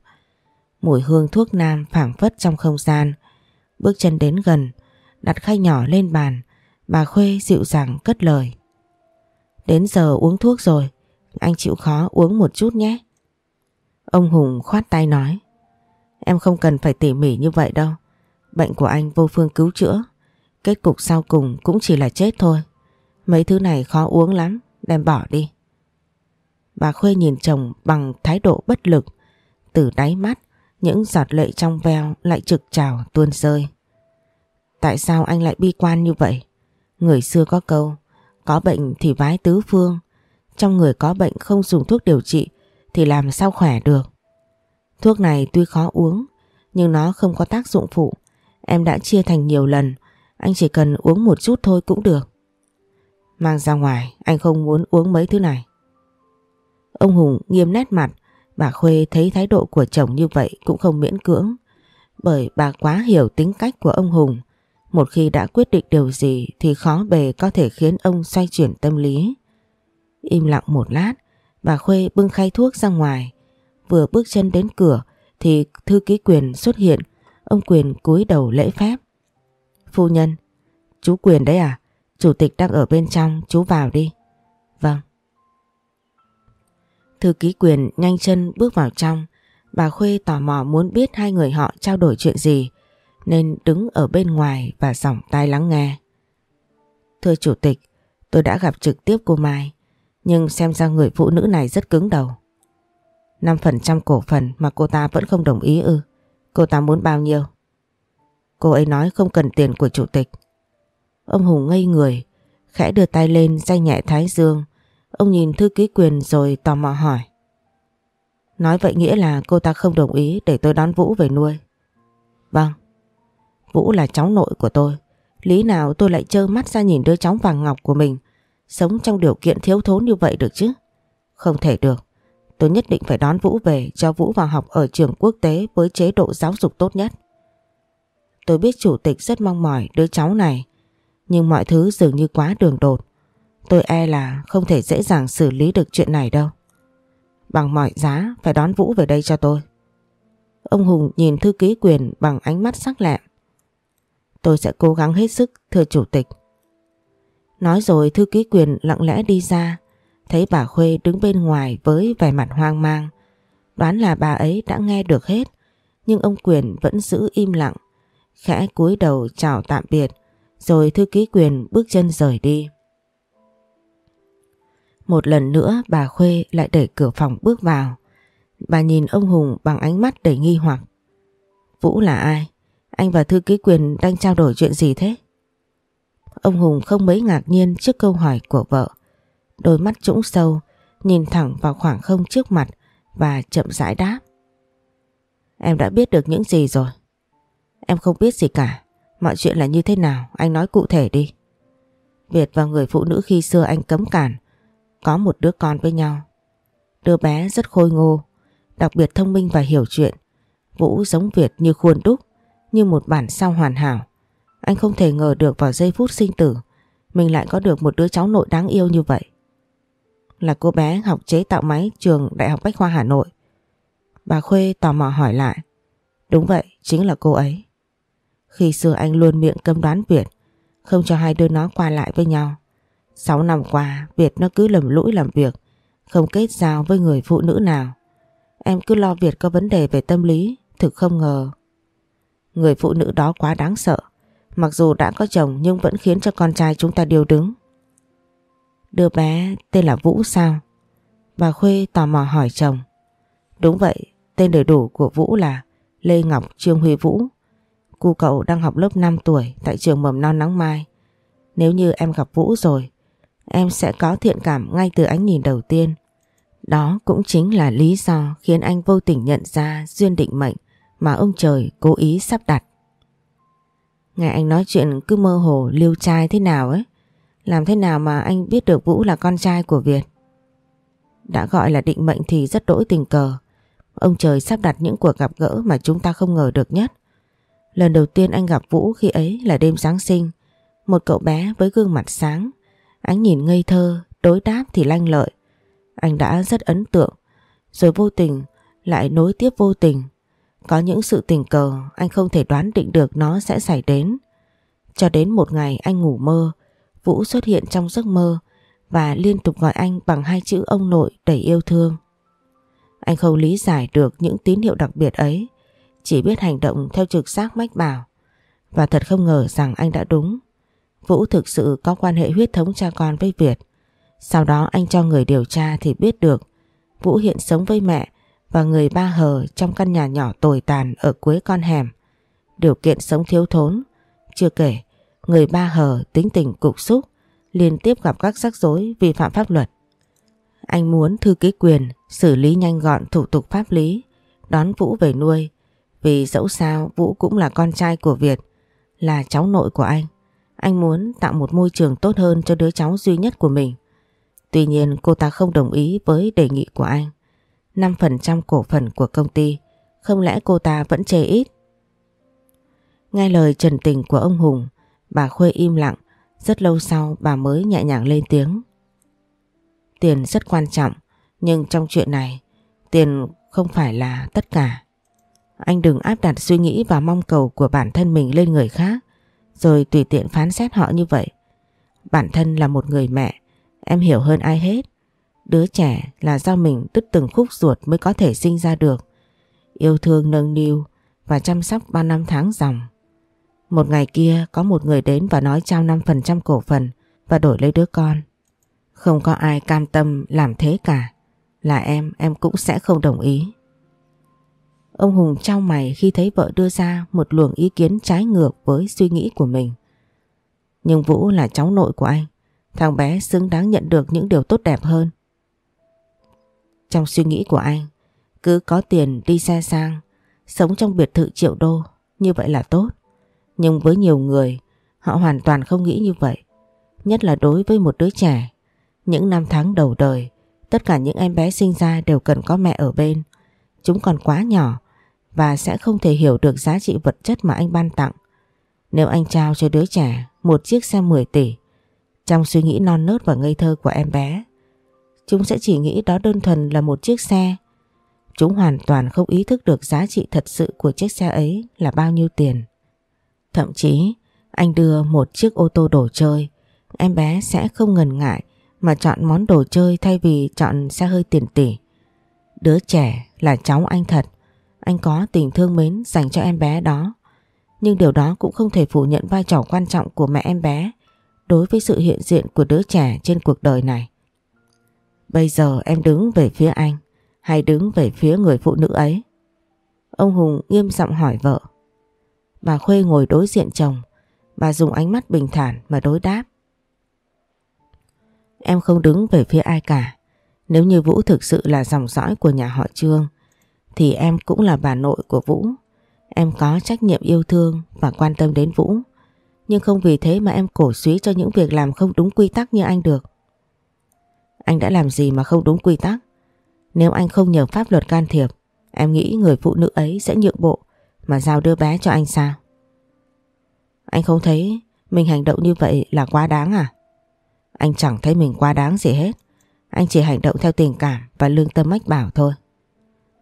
Mùi hương thuốc nam phảng phất trong không gian. Bước chân đến gần, đặt khay nhỏ lên bàn, bà Khuê dịu dàng cất lời. Đến giờ uống thuốc rồi, anh chịu khó uống một chút nhé. Ông Hùng khoát tay nói Em không cần phải tỉ mỉ như vậy đâu Bệnh của anh vô phương cứu chữa Kết cục sau cùng cũng chỉ là chết thôi. Mấy thứ này khó uống lắm Đem bỏ đi. Bà Khuê nhìn chồng bằng thái độ bất lực. Từ đáy mắt Những giọt lệ trong veo lại trực trào tuôn rơi. Tại sao anh lại bi quan như vậy? Người xưa có câu Có bệnh thì vái tứ phương. Trong người có bệnh không dùng thuốc điều trị thì làm sao khỏe được. Thuốc này tuy khó uống nhưng nó không có tác dụng phụ. Em đã chia thành nhiều lần, anh chỉ cần uống một chút thôi cũng được. Mang ra ngoài, anh không muốn uống mấy thứ này. Ông Hùng nghiêm nét mặt, bà Khuê thấy thái độ của chồng như vậy cũng không miễn cưỡng. Bởi bà quá hiểu tính cách của ông Hùng. Một khi đã quyết định điều gì thì khó bề có thể khiến ông xoay chuyển tâm lý. Im lặng một lát, Bà Khuê bưng khay thuốc ra ngoài. Vừa bước chân đến cửa thì thư ký quyền xuất hiện. Ông quyền cúi đầu lễ phép. Phu nhân, chú quyền đấy à? Chủ tịch đang ở bên trong, chú vào đi. Vâng. Thư ký quyền nhanh chân bước vào trong. Bà Khuê tò mò muốn biết hai người họ trao đổi chuyện gì nên đứng ở bên ngoài và giỏng tai lắng nghe. Thưa Chủ tịch, tôi đã gặp trực tiếp cô Mai nhưng xem ra người phụ nữ này rất cứng đầu. 5% cổ phần mà cô ta vẫn không đồng ý ư. Cô ta muốn bao nhiêu? Cô ấy nói không cần tiền của chủ tịch. Ông Hùng ngây người, khẽ đưa tay lên danh nhẹ thái dương. Ông nhìn thư ký quyền rồi tò mò hỏi. Nói vậy nghĩa là cô ta không đồng ý để tôi đón Vũ về nuôi. Vâng. Vũ là cháu nội của tôi. Lý nào tôi lại trơ mắt ra nhìn đứa cháu vàng ngọc của mình sống trong điều kiện thiếu thốn như vậy được chứ? Không thể được. Tôi nhất định phải đón Vũ về cho Vũ vào học ở trường quốc tế với chế độ giáo dục tốt nhất. Tôi biết chủ tịch rất mong mỏi đứa cháu này, nhưng mọi thứ dường như quá đường đột. Tôi e là không thể dễ dàng xử lý được chuyện này đâu. Bằng mọi giá phải đón Vũ về đây cho tôi. Ông Hùng nhìn thư ký quyền bằng ánh mắt sắc lẹm. Tôi sẽ cố gắng hết sức, thưa chủ tịch. Nói rồi thư ký quyền lặng lẽ đi ra, thấy bà Khuê đứng bên ngoài với vẻ mặt hoang mang. Đoán là bà ấy đã nghe được hết, nhưng ông Quyền vẫn giữ im lặng, khẽ cúi đầu chào tạm biệt, rồi thư ký quyền bước chân rời đi. Một lần nữa bà Khuê lại đẩy cửa phòng bước vào. Bà nhìn ông Hùng bằng ánh mắt đầy nghi hoặc. Vũ là ai? Anh và thư ký quyền đang trao đổi chuyện gì thế? Ông Hùng không mấy ngạc nhiên trước câu hỏi của vợ. Đôi mắt trũng sâu, nhìn thẳng vào khoảng không trước mặt và chậm rãi đáp. Em đã biết được những gì rồi? Em không biết gì cả. Mọi chuyện là như thế nào? Anh nói cụ thể đi. Việt và người phụ nữ khi xưa anh cấm cản có một đứa con với nhau. Đứa bé rất khôi ngô, đặc biệt thông minh và hiểu chuyện. Vũ giống Việt như khuôn đúc, như một bản sao hoàn hảo. Anh không thể ngờ được vào giây phút sinh tử mình lại có được một đứa cháu nội đáng yêu như vậy. Là cô bé học chế tạo máy trường Đại học Bách Khoa Hà Nội. Bà Khuê tò mò hỏi lại. Đúng vậy, chính là cô ấy. Khi xưa anh luôn miệng cấm đoán Việt, không cho hai đứa nó qua lại với nhau. Sáu năm qua, Việt nó cứ lầm lũi làm việc, không kết giao với người phụ nữ nào. Em cứ lo Việt có vấn đề về tâm lý, thực không ngờ. Người phụ nữ đó quá đáng sợ. Mặc dù đã có chồng nhưng vẫn khiến cho con trai chúng ta điều đứng. Đứa bé tên là Vũ sao? Bà Khuê tò mò hỏi chồng. Đúng vậy, tên đầy đủ của Vũ là Lê Ngọc Trương Huy Vũ. Cô cậu đang học lớp 5 tuổi tại trường mầm non Nắng Mai. Nếu như em gặp Vũ rồi, em sẽ có thiện cảm ngay từ ánh nhìn đầu tiên. Đó cũng chính là lý do khiến anh vô tình nhận ra duyên định mệnh mà ông trời cố ý sắp đặt. Nghe anh nói chuyện cứ mơ hồ liêu trai thế nào ấy. Làm thế nào mà anh biết được Vũ là con trai của Việt? Đã gọi là định mệnh thì rất đỗi tình cờ. Ông trời sắp đặt những cuộc gặp gỡ mà chúng ta không ngờ được nhất. Lần đầu tiên anh gặp Vũ khi ấy là đêm Giáng sinh. Một cậu bé với gương mặt sáng. Ánh nhìn ngây thơ, đối đáp thì lanh lợi. Anh đã rất ấn tượng. Rồi vô tình lại nối tiếp vô tình có những sự tình cờ anh không thể đoán định được nó sẽ xảy đến. Cho đến một ngày anh ngủ mơ, Vũ xuất hiện trong giấc mơ và liên tục gọi anh bằng hai chữ ông nội đầy yêu thương. Anh không lý giải được những tín hiệu đặc biệt ấy, chỉ biết hành động theo trực giác mách bảo. Và thật không ngờ rằng anh đã đúng. Vũ thực sự có quan hệ huyết thống cha con với Việt. Sau đó anh cho người điều tra thì biết được Vũ hiện sống với mẹ và người ba hờ trong căn nhà nhỏ tồi tàn ở cuối con hẻm. Điều kiện sống thiếu thốn, chưa kể người ba hờ tính tình cục xúc, liên tiếp gặp các rắc rối vi phạm pháp luật. Anh muốn thư ký quyền xử lý nhanh gọn thủ tục pháp lý, đón Vũ về nuôi, vì dẫu sao Vũ cũng là con trai của Việt, là cháu nội của anh. Anh muốn tạo một môi trường tốt hơn cho đứa cháu duy nhất của mình. Tuy nhiên cô ta không đồng ý với đề nghị của anh. 5% cổ phần của công ty, không lẽ cô ta vẫn chê ít? Nghe lời trần tình của ông Hùng, bà Khuê im lặng, rất lâu sau bà mới nhẹ nhàng lên tiếng. Tiền rất quan trọng, nhưng trong chuyện này, tiền không phải là tất cả. Anh đừng áp đặt suy nghĩ và mong cầu của bản thân mình lên người khác, rồi tùy tiện phán xét họ như vậy. Bản thân là một người mẹ, em hiểu hơn ai hết. Đứa trẻ là do mình đứt từng khúc ruột mới có thể sinh ra được. Yêu thương nâng niu và chăm sóc bao năm tháng dòng. Một ngày kia có một người đến và nói trao 5% cổ phần và đổi lấy đứa con. Không có ai cam tâm làm thế cả. Là em, em cũng sẽ không đồng ý. Ông Hùng trao mày khi thấy vợ đưa ra một luồng ý kiến trái ngược với suy nghĩ của mình. Nhưng Vũ là cháu nội của anh. Thằng bé xứng đáng nhận được những điều tốt đẹp hơn. Trong suy nghĩ của anh, cứ có tiền đi xe sang, sống trong biệt thự triệu đô, như vậy là tốt. Nhưng với nhiều người, họ hoàn toàn không nghĩ như vậy. Nhất là đối với một đứa trẻ. Những năm tháng đầu đời, tất cả những em bé sinh ra đều cần có mẹ ở bên. Chúng còn quá nhỏ và sẽ không thể hiểu được giá trị vật chất mà anh ban tặng. Nếu anh trao cho đứa trẻ một chiếc xe 10 tỷ, trong suy nghĩ non nớt và ngây thơ của em bé, chúng sẽ chỉ nghĩ đó đơn thuần là một chiếc xe. Chúng hoàn toàn không ý thức được giá trị thật sự của chiếc xe ấy là bao nhiêu tiền. Thậm chí, anh đưa một chiếc ô tô đồ chơi, em bé sẽ không ngần ngại mà chọn món đồ chơi thay vì chọn xe hơi tiền tỷ. Đứa trẻ là cháu anh thật, anh có tình thương mến dành cho em bé đó. Nhưng điều đó cũng không thể phủ nhận vai trò quan trọng của mẹ em bé đối với sự hiện diện của đứa trẻ trên cuộc đời này. Bây giờ em đứng về phía anh hay đứng về phía người phụ nữ ấy? Ông Hùng nghiêm giọng hỏi vợ. Bà Khuê ngồi đối diện chồng, bà dùng ánh mắt bình thản mà đối đáp. Em không đứng về phía ai cả. Nếu như Vũ thực sự là dòng dõi của nhà họ Trương, thì em cũng là bà nội của Vũ. Em có trách nhiệm yêu thương và quan tâm đến Vũ. Nhưng không vì thế mà em cổ suý cho những việc làm không đúng quy tắc như anh được. Anh đã làm gì mà không đúng quy tắc? Nếu anh không nhờ pháp luật can thiệp, em nghĩ người phụ nữ ấy sẽ nhượng bộ mà giao đứa bé cho anh sao? Anh không thấy mình hành động như vậy là quá đáng à? Anh chẳng thấy mình quá đáng gì hết. Anh chỉ hành động theo tình cảm và lương tâm mách bảo thôi.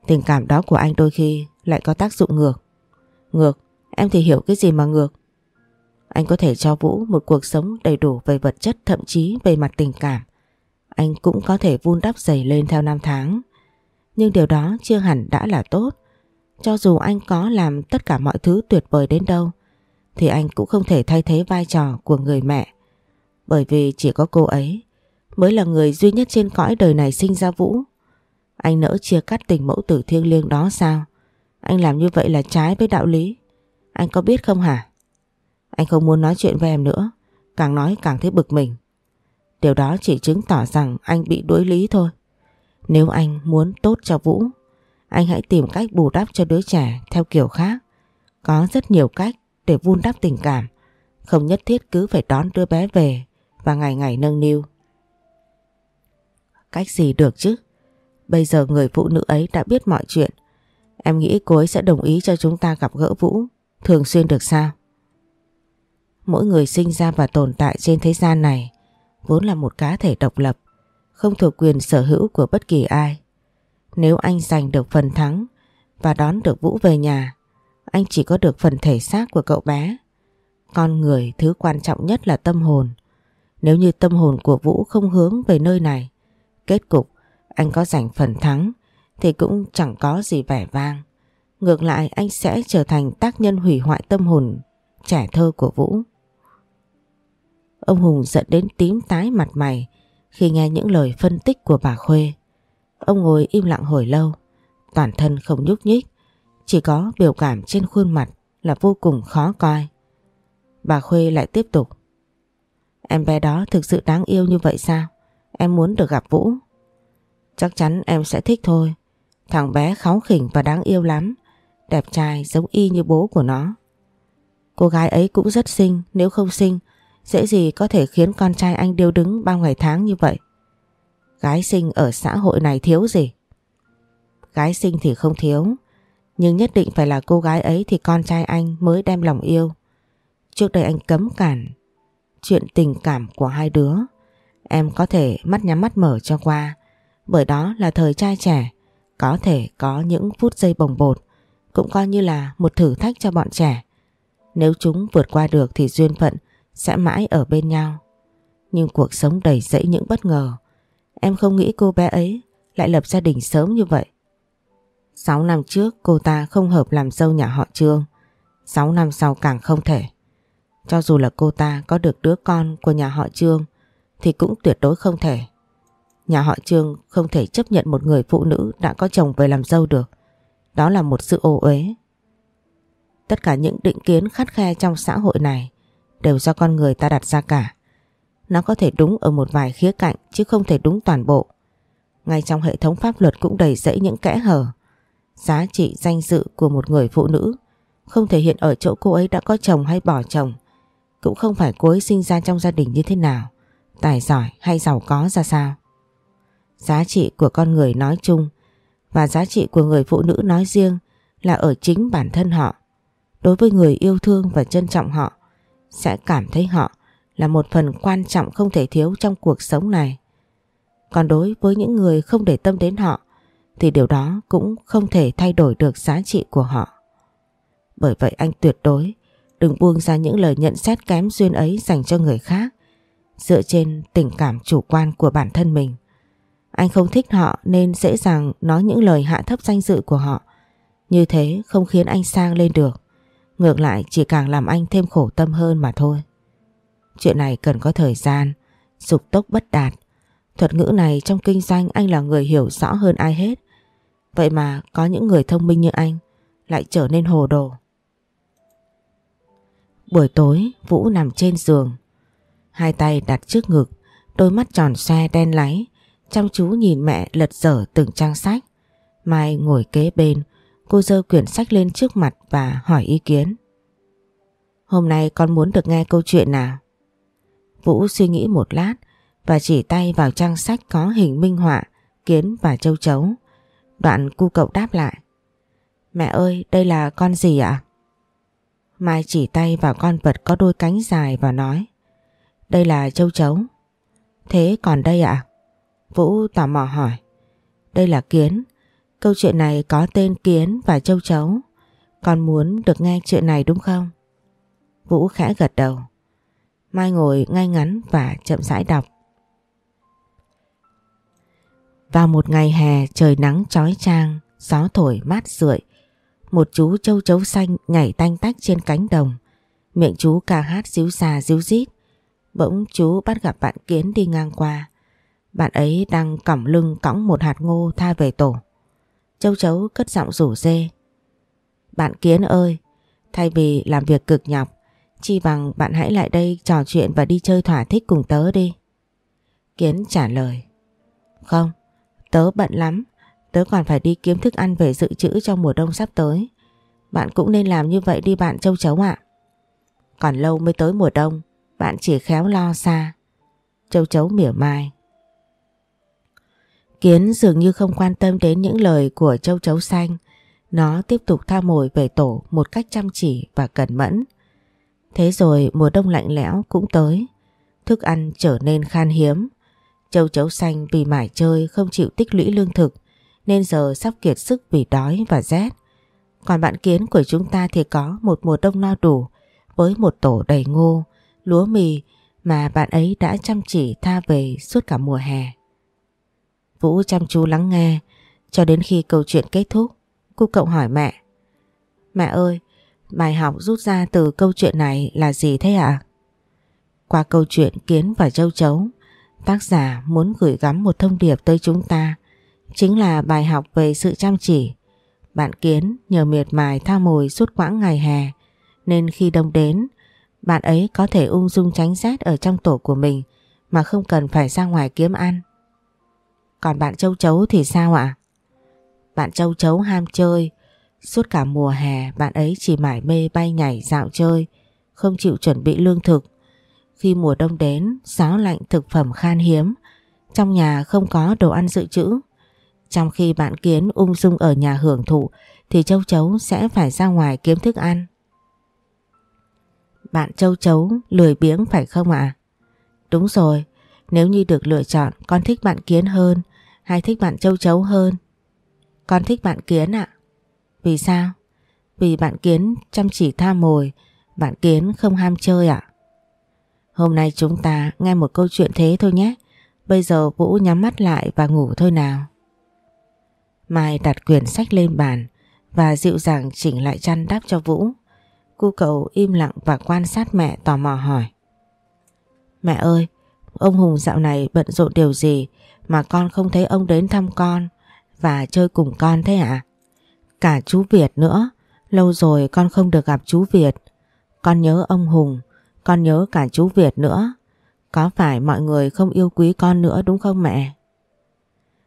Tình cảm đó của anh đôi khi lại có tác dụng ngược. Ngược, em thì hiểu cái gì mà ngược? Anh có thể cho Vũ một cuộc sống đầy đủ về vật chất thậm chí về mặt tình cảm. Anh cũng có thể vun đắp dày lên theo năm tháng. Nhưng điều đó chưa hẳn đã là tốt. Cho dù anh có làm tất cả mọi thứ tuyệt vời đến đâu, thì anh cũng không thể thay thế vai trò của người mẹ. Bởi vì chỉ có cô ấy mới là người duy nhất trên cõi đời này sinh ra Vũ. Anh nỡ chia cắt tình mẫu tử thiêng liêng đó sao? Anh làm như vậy là trái với đạo lý. Anh có biết không hả? Anh không muốn nói chuyện với em nữa. Càng nói càng thấy bực mình. Điều đó chỉ chứng tỏ rằng anh bị đối lý thôi. Nếu anh muốn tốt cho Vũ, anh hãy tìm cách bù đắp cho đứa trẻ theo kiểu khác. Có rất nhiều cách để vun đắp tình cảm. Không nhất thiết cứ phải đón đứa bé về và ngày ngày nâng niu. Cách gì được chứ? Bây giờ người phụ nữ ấy đã biết mọi chuyện. Em nghĩ cô ấy sẽ đồng ý cho chúng ta gặp gỡ Vũ thường xuyên được sao? Mỗi người sinh ra và tồn tại trên thế gian này vốn là một cá thể độc lập, không thuộc quyền sở hữu của bất kỳ ai. Nếu anh giành được phần thắng và đón được Vũ về nhà, anh chỉ có được phần thể xác của cậu bé. Con người thứ quan trọng nhất là tâm hồn. Nếu như tâm hồn của Vũ không hướng về nơi này, kết cục anh có giành phần thắng thì cũng chẳng có gì vẻ vang. Ngược lại anh sẽ trở thành tác nhân hủy hoại tâm hồn trẻ thơ của Vũ. Ông Hùng giận đến tím tái mặt mày khi nghe những lời phân tích của bà Khuê. Ông ngồi im lặng hồi lâu, toàn thân không nhúc nhích, chỉ có biểu cảm trên khuôn mặt là vô cùng khó coi. Bà Khuê lại tiếp tục. Em bé đó thực sự đáng yêu như vậy sao? Em muốn được gặp Vũ. Chắc chắn em sẽ thích thôi. Thằng bé kháu khỉnh và đáng yêu lắm. Đẹp trai giống y như bố của nó. Cô gái ấy cũng rất xinh, nếu không xinh, dễ gì có thể khiến con trai anh điêu đứng bao ngày tháng như vậy. Gái sinh ở xã hội này thiếu gì? Gái sinh thì không thiếu, nhưng nhất định phải là cô gái ấy thì con trai anh mới đem lòng yêu. Trước đây anh cấm cản chuyện tình cảm của hai đứa. Em có thể mắt nhắm mắt mở cho qua, bởi đó là thời trai trẻ, có thể có những phút giây bồng bột, cũng coi như là một thử thách cho bọn trẻ. Nếu chúng vượt qua được thì duyên phận sẽ mãi ở bên nhau. Nhưng cuộc sống đầy rẫy những bất ngờ. Em không nghĩ cô bé ấy lại lập gia đình sớm như vậy. 6 năm trước cô ta không hợp làm dâu nhà họ Trương. 6 năm sau càng không thể. Cho dù là cô ta có được đứa con của nhà họ Trương thì cũng tuyệt đối không thể. Nhà họ Trương không thể chấp nhận một người phụ nữ đã có chồng về làm dâu được. Đó là một sự ô uế. Tất cả những định kiến khắt khe trong xã hội này đều do con người ta đặt ra cả. Nó có thể đúng ở một vài khía cạnh chứ không thể đúng toàn bộ. Ngay trong hệ thống pháp luật cũng đầy rẫy những kẽ hở. Giá trị danh dự của một người phụ nữ không thể hiện ở chỗ cô ấy đã có chồng hay bỏ chồng. Cũng không phải cô ấy sinh ra trong gia đình như thế nào, tài giỏi hay giàu có ra sao. Giá trị của con người nói chung và giá trị của người phụ nữ nói riêng là ở chính bản thân họ. Đối với người yêu thương và trân trọng họ, sẽ cảm thấy họ là một phần quan trọng không thể thiếu trong cuộc sống này. Còn đối với những người không để tâm đến họ, thì điều đó cũng không thể thay đổi được giá trị của họ. Bởi vậy anh tuyệt đối đừng buông ra những lời nhận xét kém duyên ấy dành cho người khác dựa trên tình cảm chủ quan của bản thân mình. Anh không thích họ nên dễ dàng nói những lời hạ thấp danh dự của họ. Như thế không khiến anh sang lên được. Ngược lại chỉ càng làm anh thêm khổ tâm hơn mà thôi. Chuyện này cần có thời gian, dục tốc bất đạt. Thuật ngữ này trong kinh doanh anh là người hiểu rõ hơn ai hết. Vậy mà có những người thông minh như anh lại trở nên hồ đồ. Buổi tối Vũ nằm trên giường Hai tay đặt trước ngực Đôi mắt tròn xe đen láy Chăm chú nhìn mẹ lật dở từng trang sách Mai ngồi kế bên Cô dơ quyển sách lên trước mặt và hỏi ý kiến Hôm nay con muốn được nghe câu chuyện nào? Vũ suy nghĩ một lát và chỉ tay vào trang sách có hình minh họa, kiến và châu chấu. Đoạn cu cậu đáp lại. Mẹ ơi, đây là con gì ạ? Mai chỉ tay vào con vật có đôi cánh dài và nói. Đây là châu chấu. Thế còn đây ạ? Vũ tò mò hỏi. Đây là kiến. Câu chuyện này có tên kiến và châu chấu. Con muốn được nghe chuyện này đúng không? Vũ khẽ gật đầu. Mai ngồi ngay ngắn và chậm rãi đọc. Vào một ngày hè trời nắng chói chang, gió thổi mát rượi, một chú châu chấu xanh nhảy tanh tách trên cánh đồng. Miệng chú ca hát díu xà díu rít. Bỗng chú bắt gặp bạn Kiến đi ngang qua. Bạn ấy đang cỏng lưng cõng một hạt ngô tha về tổ. Châu chấu cất giọng rủ dê. Bạn Kiến ơi, thay vì làm việc cực nhọc, chi bằng bạn hãy lại đây trò chuyện và đi chơi thỏa thích cùng tớ đi. Kiến trả lời. Không, tớ bận lắm, tớ còn phải đi kiếm thức ăn về dự trữ trong mùa đông sắp tới. Bạn cũng nên làm như vậy đi bạn châu chấu ạ. Còn lâu mới tới mùa đông, bạn chỉ khéo lo xa. Châu chấu mỉa mai. Kiến dường như không quan tâm đến những lời của châu chấu xanh. Nó tiếp tục tha mồi về tổ một cách chăm chỉ và cẩn mẫn. Thế rồi mùa đông lạnh lẽo cũng tới. Thức ăn trở nên khan hiếm. Châu chấu xanh vì mải chơi không chịu tích lũy lương thực nên giờ sắp kiệt sức vì đói và rét. Còn bạn kiến của chúng ta thì có một mùa đông no đủ với một tổ đầy ngô, lúa mì mà bạn ấy đã chăm chỉ tha về suốt cả mùa hè. Vũ chăm chú lắng nghe cho đến khi câu chuyện kết thúc. Cô cậu hỏi mẹ. Mẹ ơi, bài học rút ra từ câu chuyện này là gì thế ạ? Qua câu chuyện Kiến và Châu Chấu, tác giả muốn gửi gắm một thông điệp tới chúng ta chính là bài học về sự chăm chỉ. Bạn Kiến nhờ miệt mài tha mồi suốt quãng ngày hè nên khi đông đến bạn ấy có thể ung dung tránh rét ở trong tổ của mình mà không cần phải ra ngoài kiếm ăn. Còn bạn Châu Chấu thì sao ạ? Bạn Châu Chấu ham chơi Suốt cả mùa hè bạn ấy chỉ mải mê bay nhảy dạo chơi Không chịu chuẩn bị lương thực Khi mùa đông đến Gió lạnh thực phẩm khan hiếm Trong nhà không có đồ ăn dự trữ trong khi bạn Kiến ung dung ở nhà hưởng thụ thì Châu Chấu sẽ phải ra ngoài kiếm thức ăn. Bạn Châu Chấu lười biếng phải không ạ? Đúng rồi, nếu như được lựa chọn con thích bạn Kiến hơn hay thích bạn Châu Chấu hơn? Con thích bạn Kiến ạ. Vì sao? Vì bạn Kiến chăm chỉ tha mồi, bạn Kiến không ham chơi ạ. Hôm nay chúng ta nghe một câu chuyện thế thôi nhé. Bây giờ Vũ nhắm mắt lại và ngủ thôi nào. Mai đặt quyển sách lên bàn và dịu dàng chỉnh lại chăn đắp cho Vũ. Cô cậu im lặng và quan sát mẹ tò mò hỏi. Mẹ ơi, ông Hùng dạo này bận rộn điều gì mà con không thấy ông đến thăm con và chơi cùng con thế ạ? Cả chú Việt nữa, lâu rồi con không được gặp chú Việt. Con nhớ ông Hùng, con nhớ cả chú Việt nữa. Có phải mọi người không yêu quý con nữa đúng không mẹ?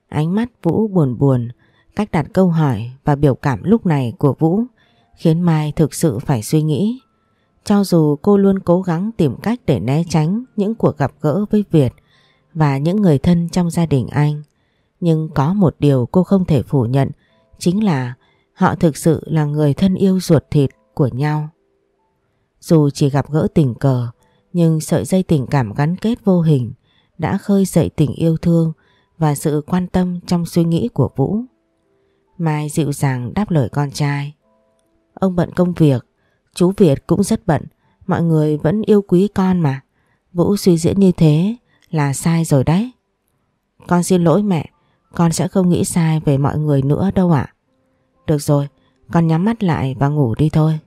Ánh mắt Vũ buồn buồn, cách đặt câu hỏi và biểu cảm lúc này của Vũ khiến Mai thực sự phải suy nghĩ. Cho dù cô luôn cố gắng tìm cách để né tránh những cuộc gặp gỡ với Việt và những người thân trong gia đình anh, nhưng có một điều cô không thể phủ nhận chính là họ thực sự là người thân yêu ruột thịt của nhau. Dù chỉ gặp gỡ tình cờ, nhưng sợi dây tình cảm gắn kết vô hình đã khơi dậy tình yêu thương và sự quan tâm trong suy nghĩ của Vũ. Mai dịu dàng đáp lời con trai. Ông bận công việc, chú Việt cũng rất bận, mọi người vẫn yêu quý con mà. Vũ suy diễn như thế là sai rồi đấy. Con xin lỗi mẹ, con sẽ không nghĩ sai về mọi người nữa đâu ạ. Được rồi, con nhắm mắt lại và ngủ đi thôi.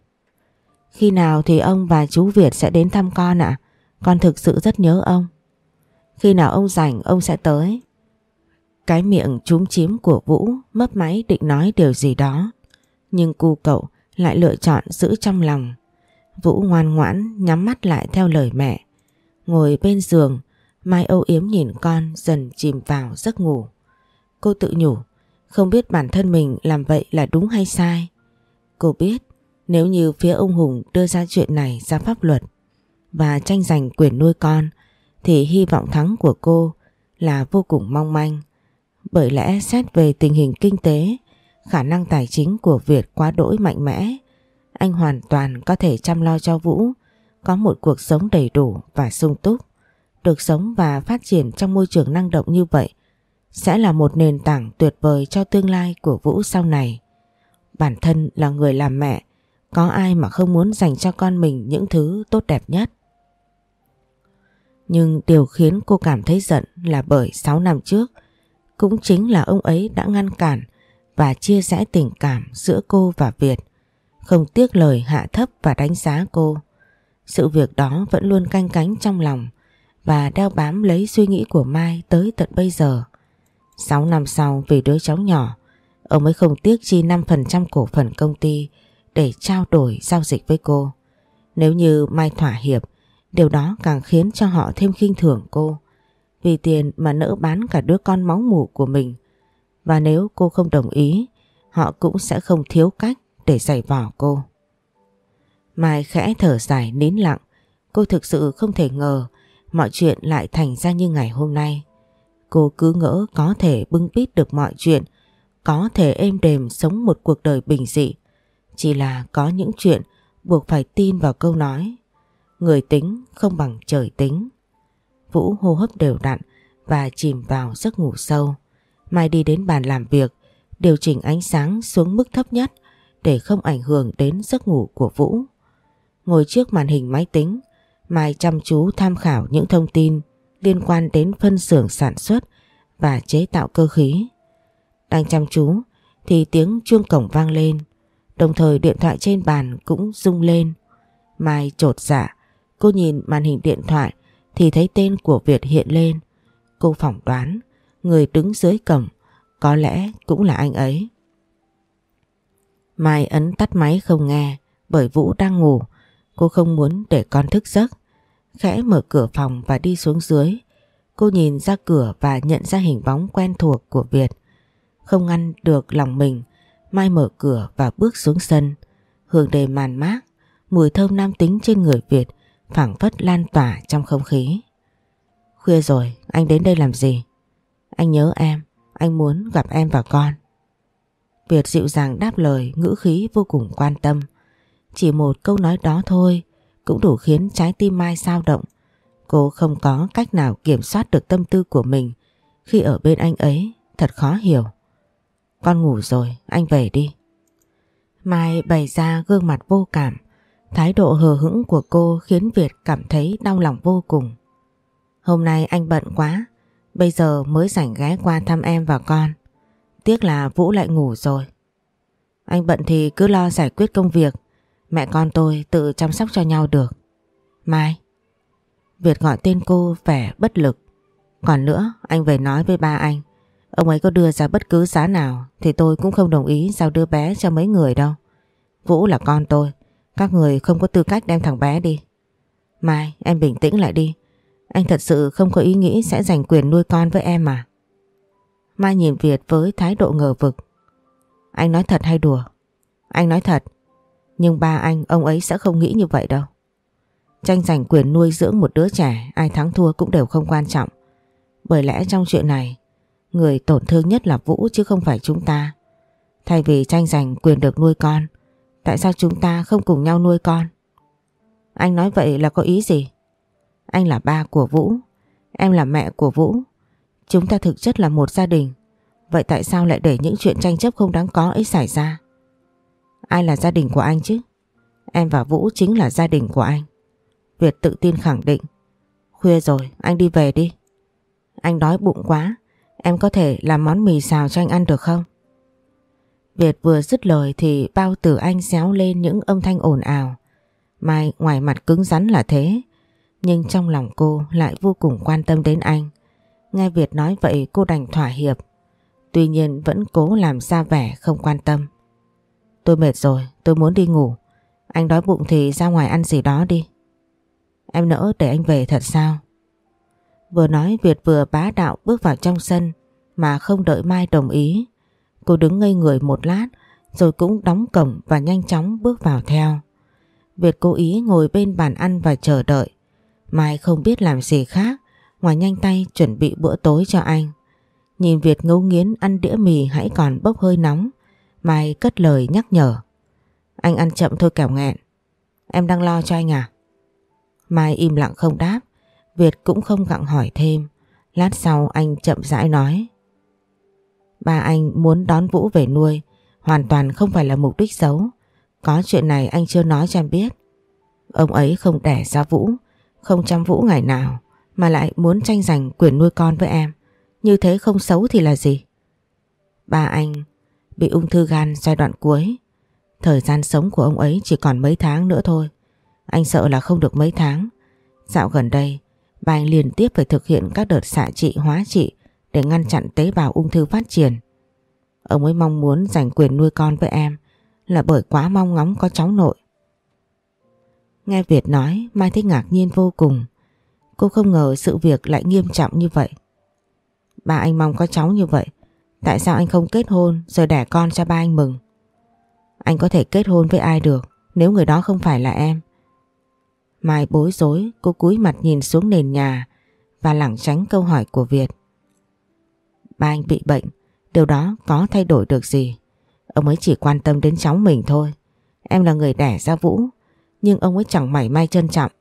Khi nào thì ông và chú Việt sẽ đến thăm con ạ? Con thực sự rất nhớ ông. Khi nào ông rảnh ông sẽ tới. Cái miệng trúng chím của Vũ mấp máy định nói điều gì đó. Nhưng cu cậu lại lựa chọn giữ trong lòng. Vũ ngoan ngoãn nhắm mắt lại theo lời mẹ. Ngồi bên giường, Mai âu yếm nhìn con dần chìm vào giấc ngủ. Cô tự nhủ, không biết bản thân mình làm vậy là đúng hay sai. Cô biết nếu như phía ông Hùng đưa ra chuyện này ra pháp luật và tranh giành quyền nuôi con thì hy vọng thắng của cô là vô cùng mong manh. Bởi lẽ xét về tình hình kinh tế, khả năng tài chính của Việt quá đỗi mạnh mẽ, anh hoàn toàn có thể chăm lo cho Vũ có một cuộc sống đầy đủ và sung túc. Được sống và phát triển trong môi trường năng động như vậy sẽ là một nền tảng tuyệt vời cho tương lai của Vũ sau này. Bản thân là người làm mẹ, có ai mà không muốn dành cho con mình những thứ tốt đẹp nhất. Nhưng điều khiến cô cảm thấy giận là bởi 6 năm trước cũng chính là ông ấy đã ngăn cản và chia sẻ tình cảm giữa cô và Việt, không tiếc lời hạ thấp và đánh giá cô. Sự việc đó vẫn luôn canh cánh trong lòng và đeo bám lấy suy nghĩ của Mai tới tận bây giờ. 6 năm sau vì đứa cháu nhỏ, ông ấy không tiếc chi 5% cổ phần công ty để trao đổi giao dịch với cô. Nếu như Mai thỏa hiệp, điều đó càng khiến cho họ thêm khinh thường cô. Vì tiền mà nỡ bán cả đứa con máu mủ của mình. Và nếu cô không đồng ý, họ cũng sẽ không thiếu cách để giày vỏ cô. Mai khẽ thở dài nín lặng, cô thực sự không thể ngờ mọi chuyện lại thành ra như ngày hôm nay. Cô cứ ngỡ có thể bưng bít được mọi chuyện, có thể êm đềm sống một cuộc đời bình dị. Chỉ là có những chuyện buộc phải tin vào câu nói Người tính không bằng trời tính. Vũ hô hấp đều đặn và chìm vào giấc ngủ sâu. Mai đi đến bàn làm việc, điều chỉnh ánh sáng xuống mức thấp nhất để không ảnh hưởng đến giấc ngủ của Vũ. Ngồi trước màn hình máy tính, Mai chăm chú tham khảo những thông tin liên quan đến phân xưởng sản xuất và chế tạo cơ khí. Đang chăm chú thì tiếng chuông cổng vang lên, đồng thời điện thoại trên bàn cũng rung lên. Mai trột dạ, cô nhìn màn hình điện thoại thì thấy tên của Việt hiện lên. Cô phỏng đoán người đứng dưới cổng có lẽ cũng là anh ấy. Mai ấn tắt máy không nghe bởi Vũ đang ngủ. Cô không muốn để con thức giấc. Khẽ mở cửa phòng và đi xuống dưới. Cô nhìn ra cửa và nhận ra hình bóng quen thuộc của Việt. Không ngăn được lòng mình, Mai mở cửa và bước xuống sân. Hương đầy màn mát, mùi thơm nam tính trên người Việt phảng phất lan tỏa trong không khí. Khuya rồi, anh đến đây làm gì? Anh nhớ em, anh muốn gặp em và con. Việt dịu dàng đáp lời ngữ khí vô cùng quan tâm. Chỉ một câu nói đó thôi cũng đủ khiến trái tim Mai sao động. Cô không có cách nào kiểm soát được tâm tư của mình khi ở bên anh ấy, thật khó hiểu. Con ngủ rồi, anh về đi. Mai bày ra gương mặt vô cảm, thái độ hờ hững của cô khiến Việt cảm thấy đau lòng vô cùng. Hôm nay anh bận quá, bây giờ mới rảnh ghé qua thăm em và con. Tiếc là Vũ lại ngủ rồi. Anh bận thì cứ lo giải quyết công việc. Mẹ con tôi tự chăm sóc cho nhau được. Mai. Việt gọi tên cô vẻ bất lực. Còn nữa, anh về nói với ba anh. Ông ấy có đưa ra bất cứ giá nào thì tôi cũng không đồng ý giao đứa bé cho mấy người đâu. Vũ là con tôi. Các người không có tư cách đem thằng bé đi. Mai, em bình tĩnh lại đi. Anh thật sự không có ý nghĩ sẽ giành quyền nuôi con với em mà. Mai nhìn Việt với thái độ ngờ vực. Anh nói thật hay đùa? Anh nói thật. Nhưng ba anh, ông ấy sẽ không nghĩ như vậy đâu. Tranh giành quyền nuôi dưỡng một đứa trẻ, ai thắng thua cũng đều không quan trọng. Bởi lẽ trong chuyện này, người tổn thương nhất là Vũ chứ không phải chúng ta. Thay vì tranh giành quyền được nuôi con, tại sao chúng ta không cùng nhau nuôi con? Anh nói vậy là có ý gì? Anh là ba của Vũ, em là mẹ của Vũ. Chúng ta thực chất là một gia đình. Vậy tại sao lại để những chuyện tranh chấp không đáng có ấy xảy ra? Ai là gia đình của anh chứ? Em và Vũ chính là gia đình của anh. Việt tự tin khẳng định. Khuya rồi, anh đi về đi. Anh đói bụng quá, em có thể làm món mì xào cho anh ăn được không? Việt vừa dứt lời thì bao tử anh xéo lên những âm thanh ồn ào. Mai ngoài mặt cứng rắn là thế, nhưng trong lòng cô lại vô cùng quan tâm đến anh. Nghe Việt nói vậy cô đành thỏa hiệp. Tuy nhiên vẫn cố làm ra vẻ không quan tâm. Tôi mệt rồi, tôi muốn đi ngủ. Anh đói bụng thì ra ngoài ăn gì đó đi. Em nỡ để anh về thật sao? Vừa nói Việt vừa bá đạo bước vào trong sân mà không đợi Mai đồng ý. Cô đứng ngây người một lát rồi cũng đóng cổng và nhanh chóng bước vào theo. Việt cố ý ngồi bên bàn ăn và chờ đợi. Mai không biết làm gì khác, ngoài nhanh tay chuẩn bị bữa tối cho anh. Nhìn Việt ngấu nghiến ăn đĩa mì hãy còn bốc hơi nóng. Mai cất lời nhắc nhở. Anh ăn chậm thôi kẻo nghẹn. Em đang lo cho anh à? Mai im lặng không đáp. Việt cũng không gặng hỏi thêm. Lát sau anh chậm rãi nói. Ba anh muốn đón Vũ về nuôi. Hoàn toàn không phải là mục đích xấu. Có chuyện này anh chưa nói cho em biết. Ông ấy không đẻ ra Vũ. Không chăm Vũ ngày nào. Mà lại muốn tranh giành quyền nuôi con với em. Như thế không xấu thì là gì? Ba anh bị ung thư gan giai đoạn cuối. Thời gian sống của ông ấy chỉ còn mấy tháng nữa thôi. Anh sợ là không được mấy tháng. Dạo gần đây, ba anh liên tiếp phải thực hiện các đợt xạ trị hóa trị để ngăn chặn tế bào ung thư phát triển. Ông ấy mong muốn giành quyền nuôi con với em là bởi quá mong ngóng có cháu nội. Nghe Việt nói, Mai thấy ngạc nhiên vô cùng. Cô không ngờ sự việc lại nghiêm trọng như vậy. Ba anh mong có cháu như vậy, tại sao anh không kết hôn rồi đẻ con cho ba anh mừng? Anh có thể kết hôn với ai được nếu người đó không phải là em. Mai bối rối, cô cúi mặt nhìn xuống nền nhà và lảng tránh câu hỏi của Việt. Ba anh bị bệnh, điều đó có thay đổi được gì? Ông ấy chỉ quan tâm đến cháu mình thôi. Em là người đẻ ra Vũ, nhưng ông ấy chẳng mảy may trân trọng.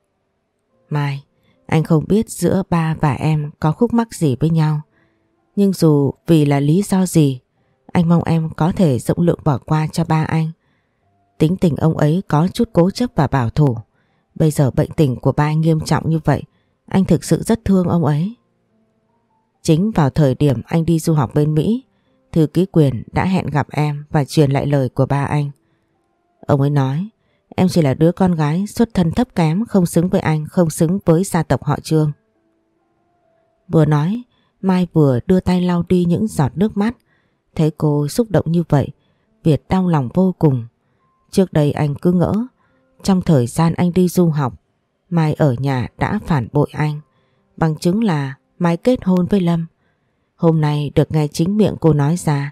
Mai, anh không biết giữa ba và em có khúc mắc gì với nhau. Nhưng dù vì là lý do gì, anh mong em có thể rộng lượng bỏ qua cho ba anh. Tính tình ông ấy có chút cố chấp và bảo thủ. Bây giờ bệnh tình của ba anh nghiêm trọng như vậy, anh thực sự rất thương ông ấy. Chính vào thời điểm anh đi du học bên Mỹ, thư ký quyền đã hẹn gặp em và truyền lại lời của ba anh. Ông ấy nói, em chỉ là đứa con gái xuất thân thấp kém, không xứng với anh, không xứng với gia tộc họ Trương. Vừa nói, Mai vừa đưa tay lau đi những giọt nước mắt. Thấy cô xúc động như vậy, Việt đau lòng vô cùng. Trước đây anh cứ ngỡ, trong thời gian anh đi du học, Mai ở nhà đã phản bội anh. Bằng chứng là Mai kết hôn với Lâm. Hôm nay được nghe chính miệng cô nói ra,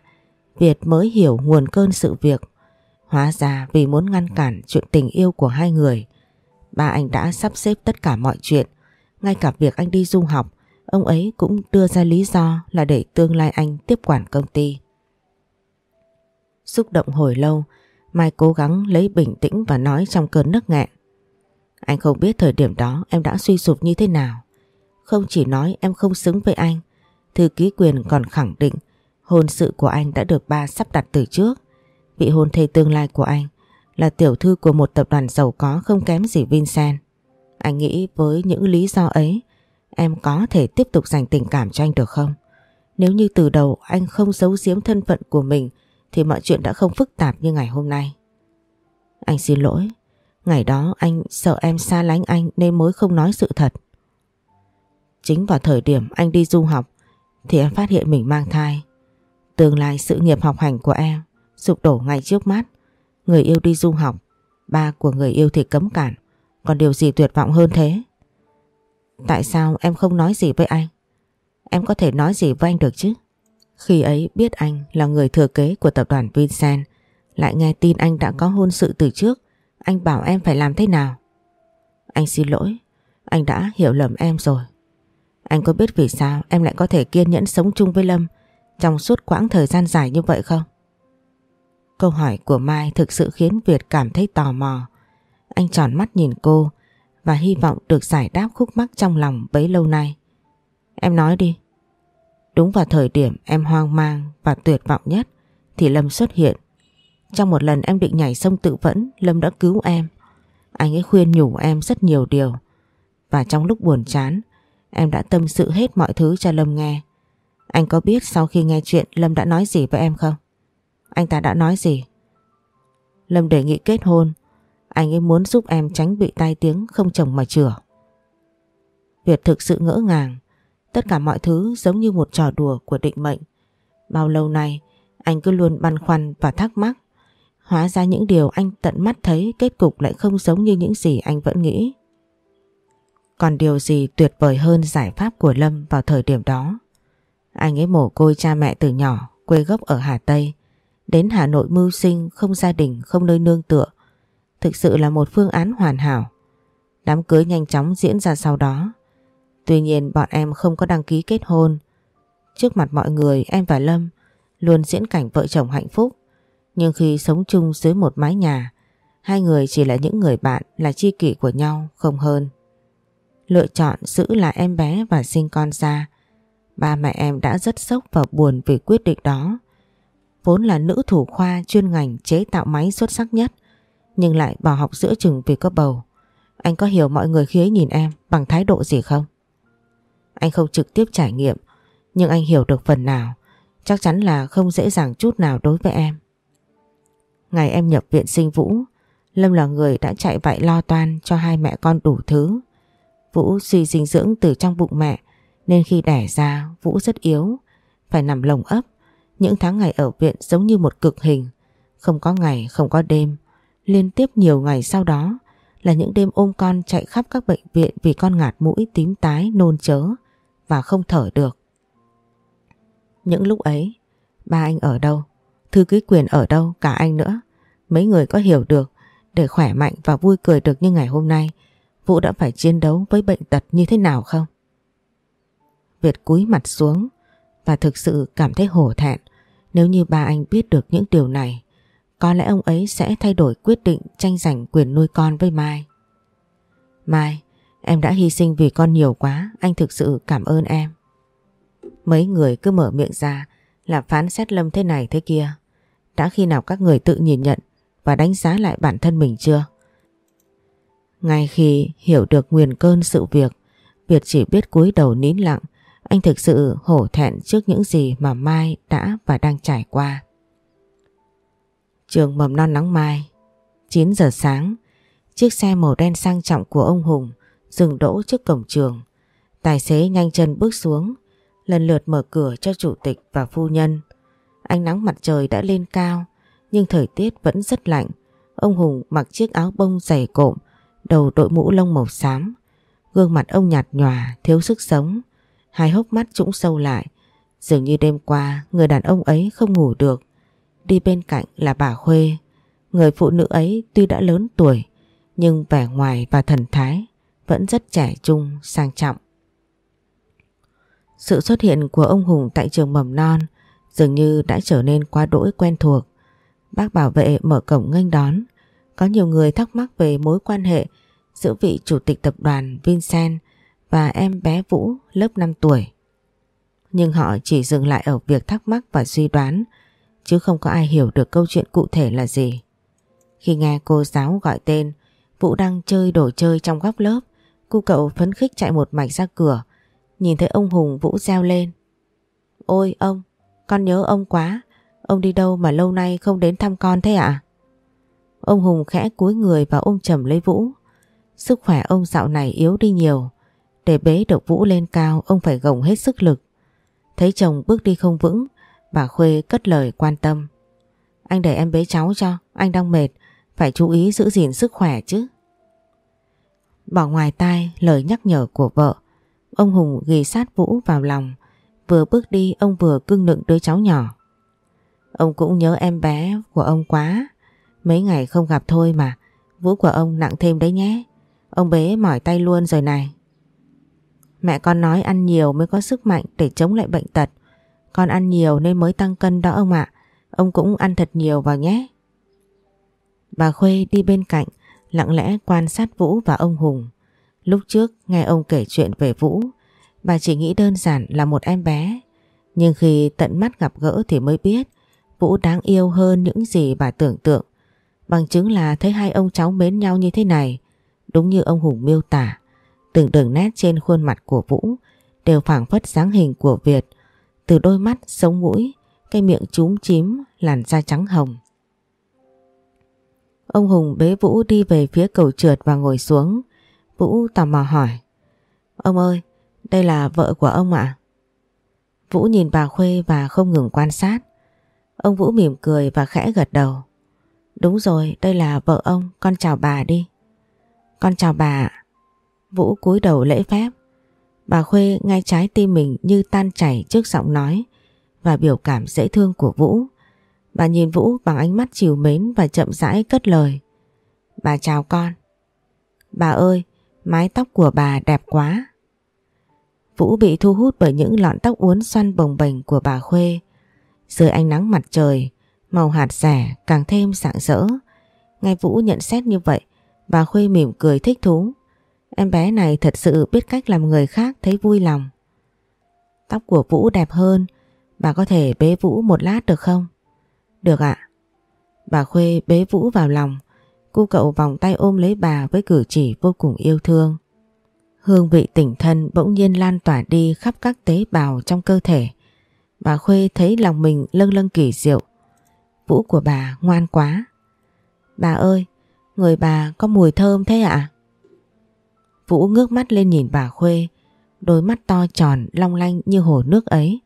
Việt mới hiểu nguồn cơn sự việc. Hóa ra vì muốn ngăn cản chuyện tình yêu của hai người, ba anh đã sắp xếp tất cả mọi chuyện. Ngay cả việc anh đi du học, ông ấy cũng đưa ra lý do là để tương lai anh tiếp quản công ty. Xúc động hồi lâu, Mai cố gắng lấy bình tĩnh và nói trong cơn nức nghẹn. Anh không biết thời điểm đó em đã suy sụp như thế nào. Không chỉ nói em không xứng với anh, thư ký quyền còn khẳng định hôn sự của anh đã được ba sắp đặt từ trước. Vị hôn thê tương lai của anh là tiểu thư của một tập đoàn giàu có không kém gì Vincent. Anh nghĩ với những lý do ấy, em có thể tiếp tục dành tình cảm cho anh được không? Nếu như từ đầu anh không giấu giếm thân phận của mình thì mọi chuyện đã không phức tạp như ngày hôm nay. Anh xin lỗi, ngày đó anh sợ em xa lánh anh nên mới không nói sự thật. Chính vào thời điểm anh đi du học thì em phát hiện mình mang thai. Tương lai sự nghiệp học hành của em sụp đổ ngay trước mắt. Người yêu đi du học, ba của người yêu thì cấm cản. Còn điều gì tuyệt vọng hơn thế? Tại sao em không nói gì với anh? Em có thể nói gì với anh được chứ? Khi ấy biết anh là người thừa kế của tập đoàn Vincent, lại nghe tin anh đã có hôn sự từ trước, anh bảo em phải làm thế nào? Anh xin lỗi, anh đã hiểu lầm em rồi. Anh có biết vì sao em lại có thể kiên nhẫn sống chung với Lâm trong suốt quãng thời gian dài như vậy không? Câu hỏi của Mai thực sự khiến Việt cảm thấy tò mò. Anh tròn mắt nhìn cô và hy vọng được giải đáp khúc mắc trong lòng bấy lâu nay. Em nói đi. Đúng vào thời điểm em hoang mang và tuyệt vọng nhất thì Lâm xuất hiện. Trong một lần em định nhảy sông tự vẫn, Lâm đã cứu em. Anh ấy khuyên nhủ em rất nhiều điều. Và trong lúc buồn chán, em đã tâm sự hết mọi thứ cho Lâm nghe. Anh có biết sau khi nghe chuyện Lâm đã nói gì với em không? Anh ta đã nói gì? Lâm đề nghị kết hôn. Anh ấy muốn giúp em tránh bị tai tiếng không chồng mà chửa. Việt thực sự ngỡ ngàng. Tất cả mọi thứ giống như một trò đùa của định mệnh. Bao lâu nay anh cứ luôn băn khoăn và thắc mắc. Hóa ra những điều anh tận mắt thấy kết cục lại không giống như những gì anh vẫn nghĩ. Còn điều gì tuyệt vời hơn giải pháp của Lâm vào thời điểm đó? Anh ấy mồ côi cha mẹ từ nhỏ, quê gốc ở Hà Tây. Đến Hà Nội mưu sinh, không gia đình, không nơi nương tựa. Thực sự là một phương án hoàn hảo. Đám cưới nhanh chóng diễn ra sau đó. Tuy nhiên bọn em không có đăng ký kết hôn. Trước mặt mọi người em và Lâm luôn diễn cảnh vợ chồng hạnh phúc. Nhưng khi sống chung dưới một mái nhà, hai người chỉ là những người bạn là chi kỷ của nhau không hơn. Lựa chọn giữ là em bé và sinh con ra. Ba mẹ em đã rất sốc và buồn vì quyết định đó. Vốn là nữ thủ khoa chuyên ngành chế tạo máy xuất sắc nhất, nhưng lại bỏ học giữa chừng vì có bầu. Anh có hiểu mọi người khi ấy nhìn em bằng thái độ gì không? Anh không trực tiếp trải nghiệm, nhưng anh hiểu được phần nào. Chắc chắn là không dễ dàng chút nào đối với em. Ngày em nhập viện sinh Vũ, Lâm là người đã chạy vạy lo toan cho hai mẹ con đủ thứ. Vũ suy dinh dưỡng từ trong bụng mẹ nên khi đẻ ra Vũ rất yếu, phải nằm lồng ấp. Những tháng ngày ở viện giống như một cực hình, không có ngày không có đêm. Liên tiếp nhiều ngày sau đó là những đêm ôm con chạy khắp các bệnh viện vì con ngạt mũi tím tái nôn chớ và không thở được. Những lúc ấy, ba anh ở đâu? Thư ký quyền ở đâu? Cả anh nữa. Mấy người có hiểu được để khỏe mạnh và vui cười được như ngày hôm nay Vũ đã phải chiến đấu với bệnh tật như thế nào không? Việt cúi mặt xuống và thực sự cảm thấy hổ thẹn nếu như ba anh biết được những điều này. Có lẽ ông ấy sẽ thay đổi quyết định tranh giành quyền nuôi con với Mai. Mai, em đã hy sinh vì con nhiều quá, anh thực sự cảm ơn em. Mấy người cứ mở miệng ra là phán xét Lâm thế này thế kia. Đã khi nào các người tự nhìn nhận và đánh giá lại bản thân mình chưa? Ngay khi hiểu được nguyên cơn sự việc, Việt chỉ biết cúi đầu nín lặng. Anh thực sự hổ thẹn trước những gì mà Mai đã và đang trải qua. Trường mầm non nắng mai 9 giờ sáng Chiếc xe màu đen sang trọng của ông Hùng dừng đỗ trước cổng trường. Tài xế nhanh chân bước xuống lần lượt mở cửa cho chủ tịch và phu nhân. Ánh nắng mặt trời đã lên cao nhưng thời tiết vẫn rất lạnh. Ông Hùng mặc chiếc áo bông dày cộm đầu đội mũ lông màu xám. Gương mặt ông nhạt nhòa, thiếu sức sống, hai hốc mắt trũng sâu lại. Dường như đêm qua người đàn ông ấy không ngủ được. Đi bên cạnh là bà Khuê. Người phụ nữ ấy tuy đã lớn tuổi, nhưng vẻ ngoài và thần thái vẫn rất trẻ trung, sang trọng. Sự xuất hiện của ông Hùng tại trường mầm non dường như đã trở nên quá đỗi quen thuộc. Bác bảo vệ mở cổng nghênh đón, có nhiều người thắc mắc về mối quan hệ giữa vị chủ tịch tập đoàn Vincent và em bé Vũ lớp 5 tuổi. Nhưng họ chỉ dừng lại ở việc thắc mắc và suy đoán chứ không có ai hiểu được câu chuyện cụ thể là gì. Khi nghe cô giáo gọi tên Vũ đang chơi đồ chơi trong góc lớp cô cậu phấn khích chạy một mạch ra cửa nhìn thấy ông Hùng Vũ reo lên. Ôi ông, con nhớ ông quá. Ông đi đâu mà lâu nay không đến thăm con thế ạ? Ông Hùng khẽ cúi người và ôm chầm lấy Vũ. Sức khỏe ông dạo này yếu đi nhiều. Để bế được Vũ lên cao ông phải gồng hết sức lực. Thấy chồng bước đi không vững, bà Khuê cất lời quan tâm. Anh để em bế cháu cho, anh đang mệt, phải chú ý giữ gìn sức khỏe chứ. Bỏ ngoài tai lời nhắc nhở của vợ, ông Hùng ghi sát Vũ vào lòng. Vừa bước đi ông vừa cưng nựng đứa cháu nhỏ. Ông cũng nhớ em bé của ông quá. Mấy ngày không gặp thôi mà, Vũ của ông nặng thêm đấy nhé. Ông bế mỏi tay luôn rồi này. Mẹ con nói ăn nhiều mới có sức mạnh để chống lại bệnh tật. Con ăn nhiều nên mới tăng cân đó ông ạ. Ông cũng ăn thật nhiều vào nhé. Bà Khuê đi bên cạnh, lặng lẽ quan sát Vũ và ông Hùng. Lúc trước nghe ông kể chuyện về Vũ, bà chỉ nghĩ đơn giản là một em bé. Nhưng khi tận mắt gặp gỡ thì mới biết Vũ đáng yêu hơn những gì bà tưởng tượng. Bằng chứng là thấy hai ông cháu mến nhau như thế này, đúng như ông Hùng miêu tả. Từng đường nét trên khuôn mặt của Vũ đều phảng phất dáng hình của Việt, từ đôi mắt, sống mũi, cái miệng trúng chím, làn da trắng hồng. Ông Hùng bế Vũ đi về phía cầu trượt và ngồi xuống. Vũ tò mò hỏi. Ông ơi, đây là vợ của ông ạ? Vũ nhìn bà Khuê và không ngừng quan sát. Ông Vũ mỉm cười và khẽ gật đầu. Đúng rồi, đây là vợ ông, con chào bà đi. Con chào bà Vũ cúi đầu lễ phép. Bà Khuê ngay trái tim mình như tan chảy trước giọng nói và biểu cảm dễ thương của Vũ. Bà nhìn Vũ bằng ánh mắt chiều mến và chậm rãi cất lời. Bà chào con. Bà ơi, mái tóc của bà đẹp quá. Vũ bị thu hút bởi những lọn tóc uốn xoăn bồng bềnh của bà Khuê. Dưới ánh nắng mặt trời, màu hạt rẻ càng thêm rạng rỡ. Ngay Vũ nhận xét như vậy, bà Khuê mỉm cười thích thú. Em bé này thật sự biết cách làm người khác thấy vui lòng. Tóc của Vũ đẹp hơn, bà có thể bế Vũ một lát được không? Được ạ. Bà Khuê bế Vũ vào lòng, cô cậu vòng tay ôm lấy bà với cử chỉ vô cùng yêu thương. Hương vị tỉnh thân bỗng nhiên lan tỏa đi khắp các tế bào trong cơ thể. Bà Khuê thấy lòng mình lâng lâng kỳ diệu. Vũ của bà ngoan quá. Bà ơi, người bà có mùi thơm thế ạ? Vũ ngước mắt lên nhìn bà Khuê, đôi mắt to tròn long lanh như hồ nước ấy,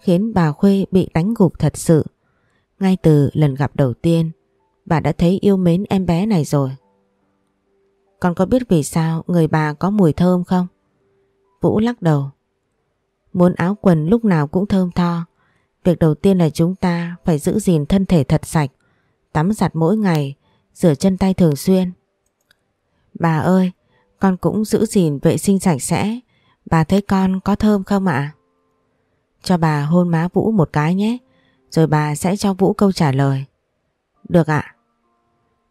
khiến bà Khuê bị đánh gục thật sự. Ngay từ lần gặp đầu tiên, bà đã thấy yêu mến em bé này rồi. Con có biết vì sao người bà có mùi thơm không? Vũ lắc đầu. Muốn áo quần lúc nào cũng thơm tho. Việc đầu tiên là chúng ta phải giữ gìn thân thể thật sạch, tắm giặt mỗi ngày, rửa chân tay thường xuyên. Bà ơi, con cũng giữ gìn vệ sinh sạch sẽ. Bà thấy con có thơm không ạ? Cho bà hôn má Vũ một cái nhé. Rồi bà sẽ cho Vũ câu trả lời. Được ạ.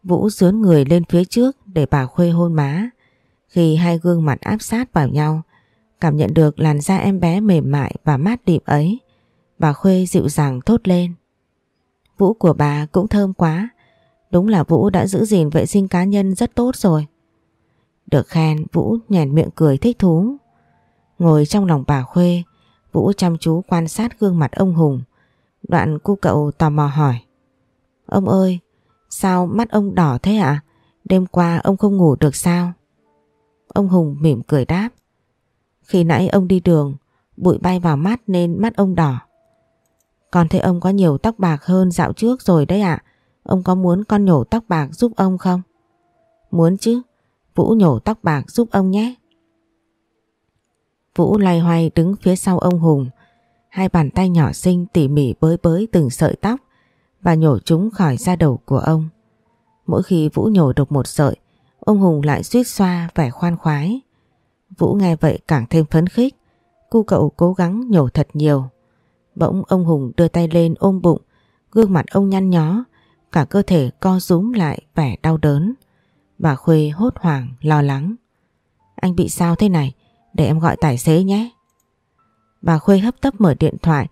Vũ dướn người lên phía trước để bà Khuê hôn má. Khi hai gương mặt áp sát vào nhau, cảm nhận được làn da em bé mềm mại và mát địp ấy, bà Khuê dịu dàng thốt lên. Vũ của bà cũng thơm quá. Đúng là Vũ đã giữ gìn vệ sinh cá nhân rất tốt rồi. Được khen Vũ nhèn miệng cười thích thú. Ngồi trong lòng bà Khuê, Vũ chăm chú quan sát gương mặt ông Hùng. Đoạn cu cậu tò mò hỏi. Ông ơi, sao mắt ông đỏ thế ạ? Đêm qua ông không ngủ được sao? Ông Hùng mỉm cười đáp. Khi nãy ông đi đường, bụi bay vào mắt nên mắt ông đỏ. Con thấy ông có nhiều tóc bạc hơn dạo trước rồi đấy ạ. Ông có muốn con nhổ tóc bạc giúp ông không? Muốn chứ, Vũ nhổ tóc bạc giúp ông nhé. Vũ lay hoay đứng phía sau ông Hùng. Hai bàn tay nhỏ xinh tỉ mỉ bới bới từng sợi tóc và nhổ chúng khỏi da đầu của ông. Mỗi khi Vũ nhổ được một sợi, ông Hùng lại suýt xoa vẻ khoan khoái. Vũ nghe vậy càng thêm phấn khích. Cu cậu cố gắng nhổ thật nhiều. Bỗng ông Hùng đưa tay lên ôm bụng, gương mặt ông nhăn nhó, cả cơ thể co rúm lại vẻ đau đớn. Bà Khuê hốt hoảng, lo lắng. Anh bị sao thế này? Để em gọi tài xế nhé. Bà Khuê hấp tấp mở điện thoại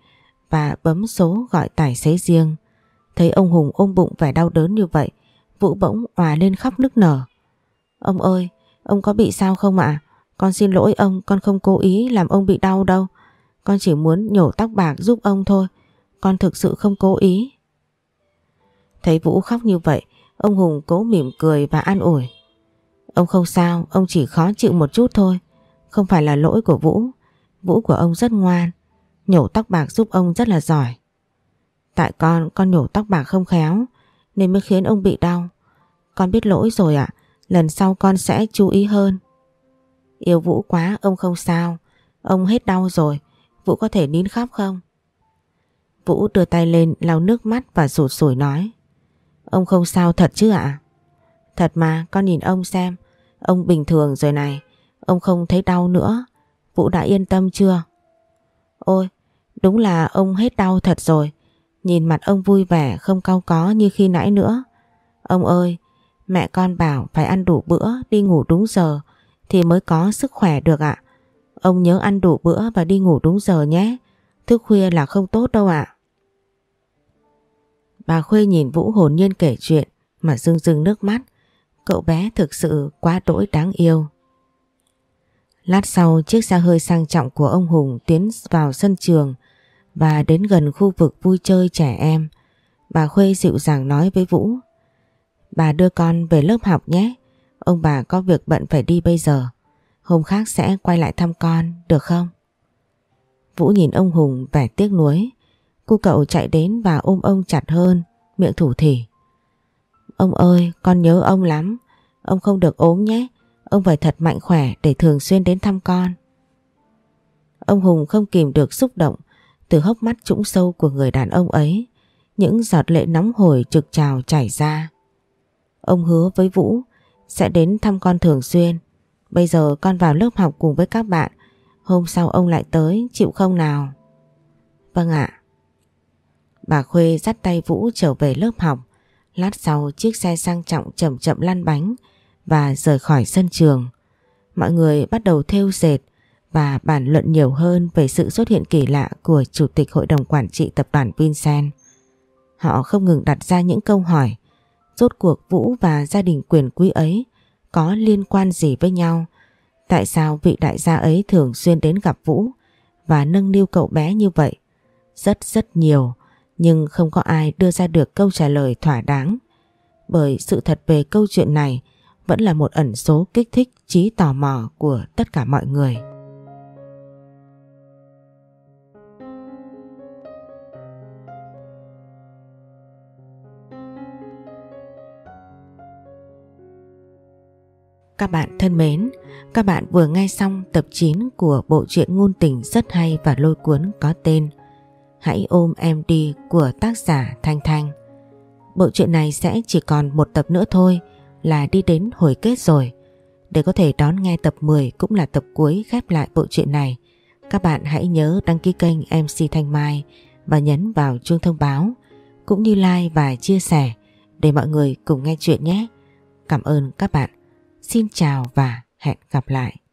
và bấm số gọi tài xế riêng. Thấy ông Hùng ôm bụng vẻ đau đớn như vậy, Vũ bỗng òa lên khóc nức nở. Ông ơi, ông có bị sao không ạ? Con xin lỗi ông, con không cố ý làm ông bị đau đâu. Con chỉ muốn nhổ tóc bạc giúp ông thôi. Con thực sự không cố ý. Thấy Vũ khóc như vậy, ông Hùng cố mỉm cười và an ủi. Ông không sao, ông chỉ khó chịu một chút thôi. Không phải là lỗi của Vũ. Vũ của ông rất ngoan. Nhổ tóc bạc giúp ông rất là giỏi. Tại con, con nhổ tóc bạc không khéo nên mới khiến ông bị đau. Con biết lỗi rồi ạ. Lần sau con sẽ chú ý hơn. Yêu Vũ quá, ông không sao. Ông hết đau rồi. Vũ có thể nín khóc không? Vũ đưa tay lên lau nước mắt và rụt rủi nói. Ông không sao thật chứ ạ? Thật mà, con nhìn ông xem. Ông bình thường rồi này. Ông không thấy đau nữa. Vũ đã yên tâm chưa? Ôi, đúng là ông hết đau thật rồi. Nhìn mặt ông vui vẻ không cau có như khi nãy nữa. Ông ơi, mẹ con bảo phải ăn đủ bữa, đi ngủ đúng giờ thì mới có sức khỏe được ạ. Ông nhớ ăn đủ bữa và đi ngủ đúng giờ nhé. Thức khuya là không tốt đâu ạ. Bà Khuê nhìn Vũ hồn nhiên kể chuyện mà rưng rưng nước mắt. Cậu bé thực sự quá đỗi đáng yêu. Lát sau chiếc xe hơi sang trọng của ông Hùng tiến vào sân trường và đến gần khu vực vui chơi trẻ em. Bà Khuê dịu dàng nói với Vũ Bà đưa con về lớp học nhé. Ông bà có việc bận phải đi bây giờ. Hôm khác sẽ quay lại thăm con, được không? Vũ nhìn ông Hùng vẻ tiếc nuối. Cô cậu chạy đến và ôm ông chặt hơn, miệng thủ thỉ. Ông ơi, con nhớ ông lắm. Ông không được ốm nhé. Ông phải thật mạnh khỏe để thường xuyên đến thăm con. Ông Hùng không kìm được xúc động từ hốc mắt trũng sâu của người đàn ông ấy. Những giọt lệ nóng hổi trực trào chảy ra. Ông hứa với Vũ sẽ đến thăm con thường xuyên. Bây giờ con vào lớp học cùng với các bạn. Hôm sau ông lại tới, chịu không nào? Vâng ạ. Bà Khuê dắt tay Vũ trở về lớp học. Lát sau chiếc xe sang trọng chậm chậm lăn bánh và rời khỏi sân trường. Mọi người bắt đầu theo dệt và bàn luận nhiều hơn về sự xuất hiện kỳ lạ của Chủ tịch Hội đồng Quản trị Tập đoàn Vincent. Họ không ngừng đặt ra những câu hỏi Rốt cuộc Vũ và gia đình quyền quý ấy có liên quan gì với nhau? Tại sao vị đại gia ấy thường xuyên đến gặp Vũ và nâng niu cậu bé như vậy? Rất rất nhiều, nhưng không có ai đưa ra được câu trả lời thỏa đáng. Bởi sự thật về câu chuyện này vẫn là một ẩn số kích thích trí tò mò của tất cả mọi người. Các bạn thân mến, các bạn vừa nghe xong tập 9 của bộ truyện ngôn tình rất hay và lôi cuốn có tên Hãy ôm em đi của tác giả Thanh Thanh. Bộ truyện này sẽ chỉ còn một tập nữa thôi là đi đến hồi kết rồi. Để có thể đón nghe tập 10 cũng là tập cuối khép lại bộ truyện này, các bạn hãy nhớ đăng ký kênh MC Thanh Mai và nhấn vào chuông thông báo cũng như like và chia sẻ để mọi người cùng nghe chuyện nhé. Cảm ơn các bạn. Xin chào và hẹn gặp lại.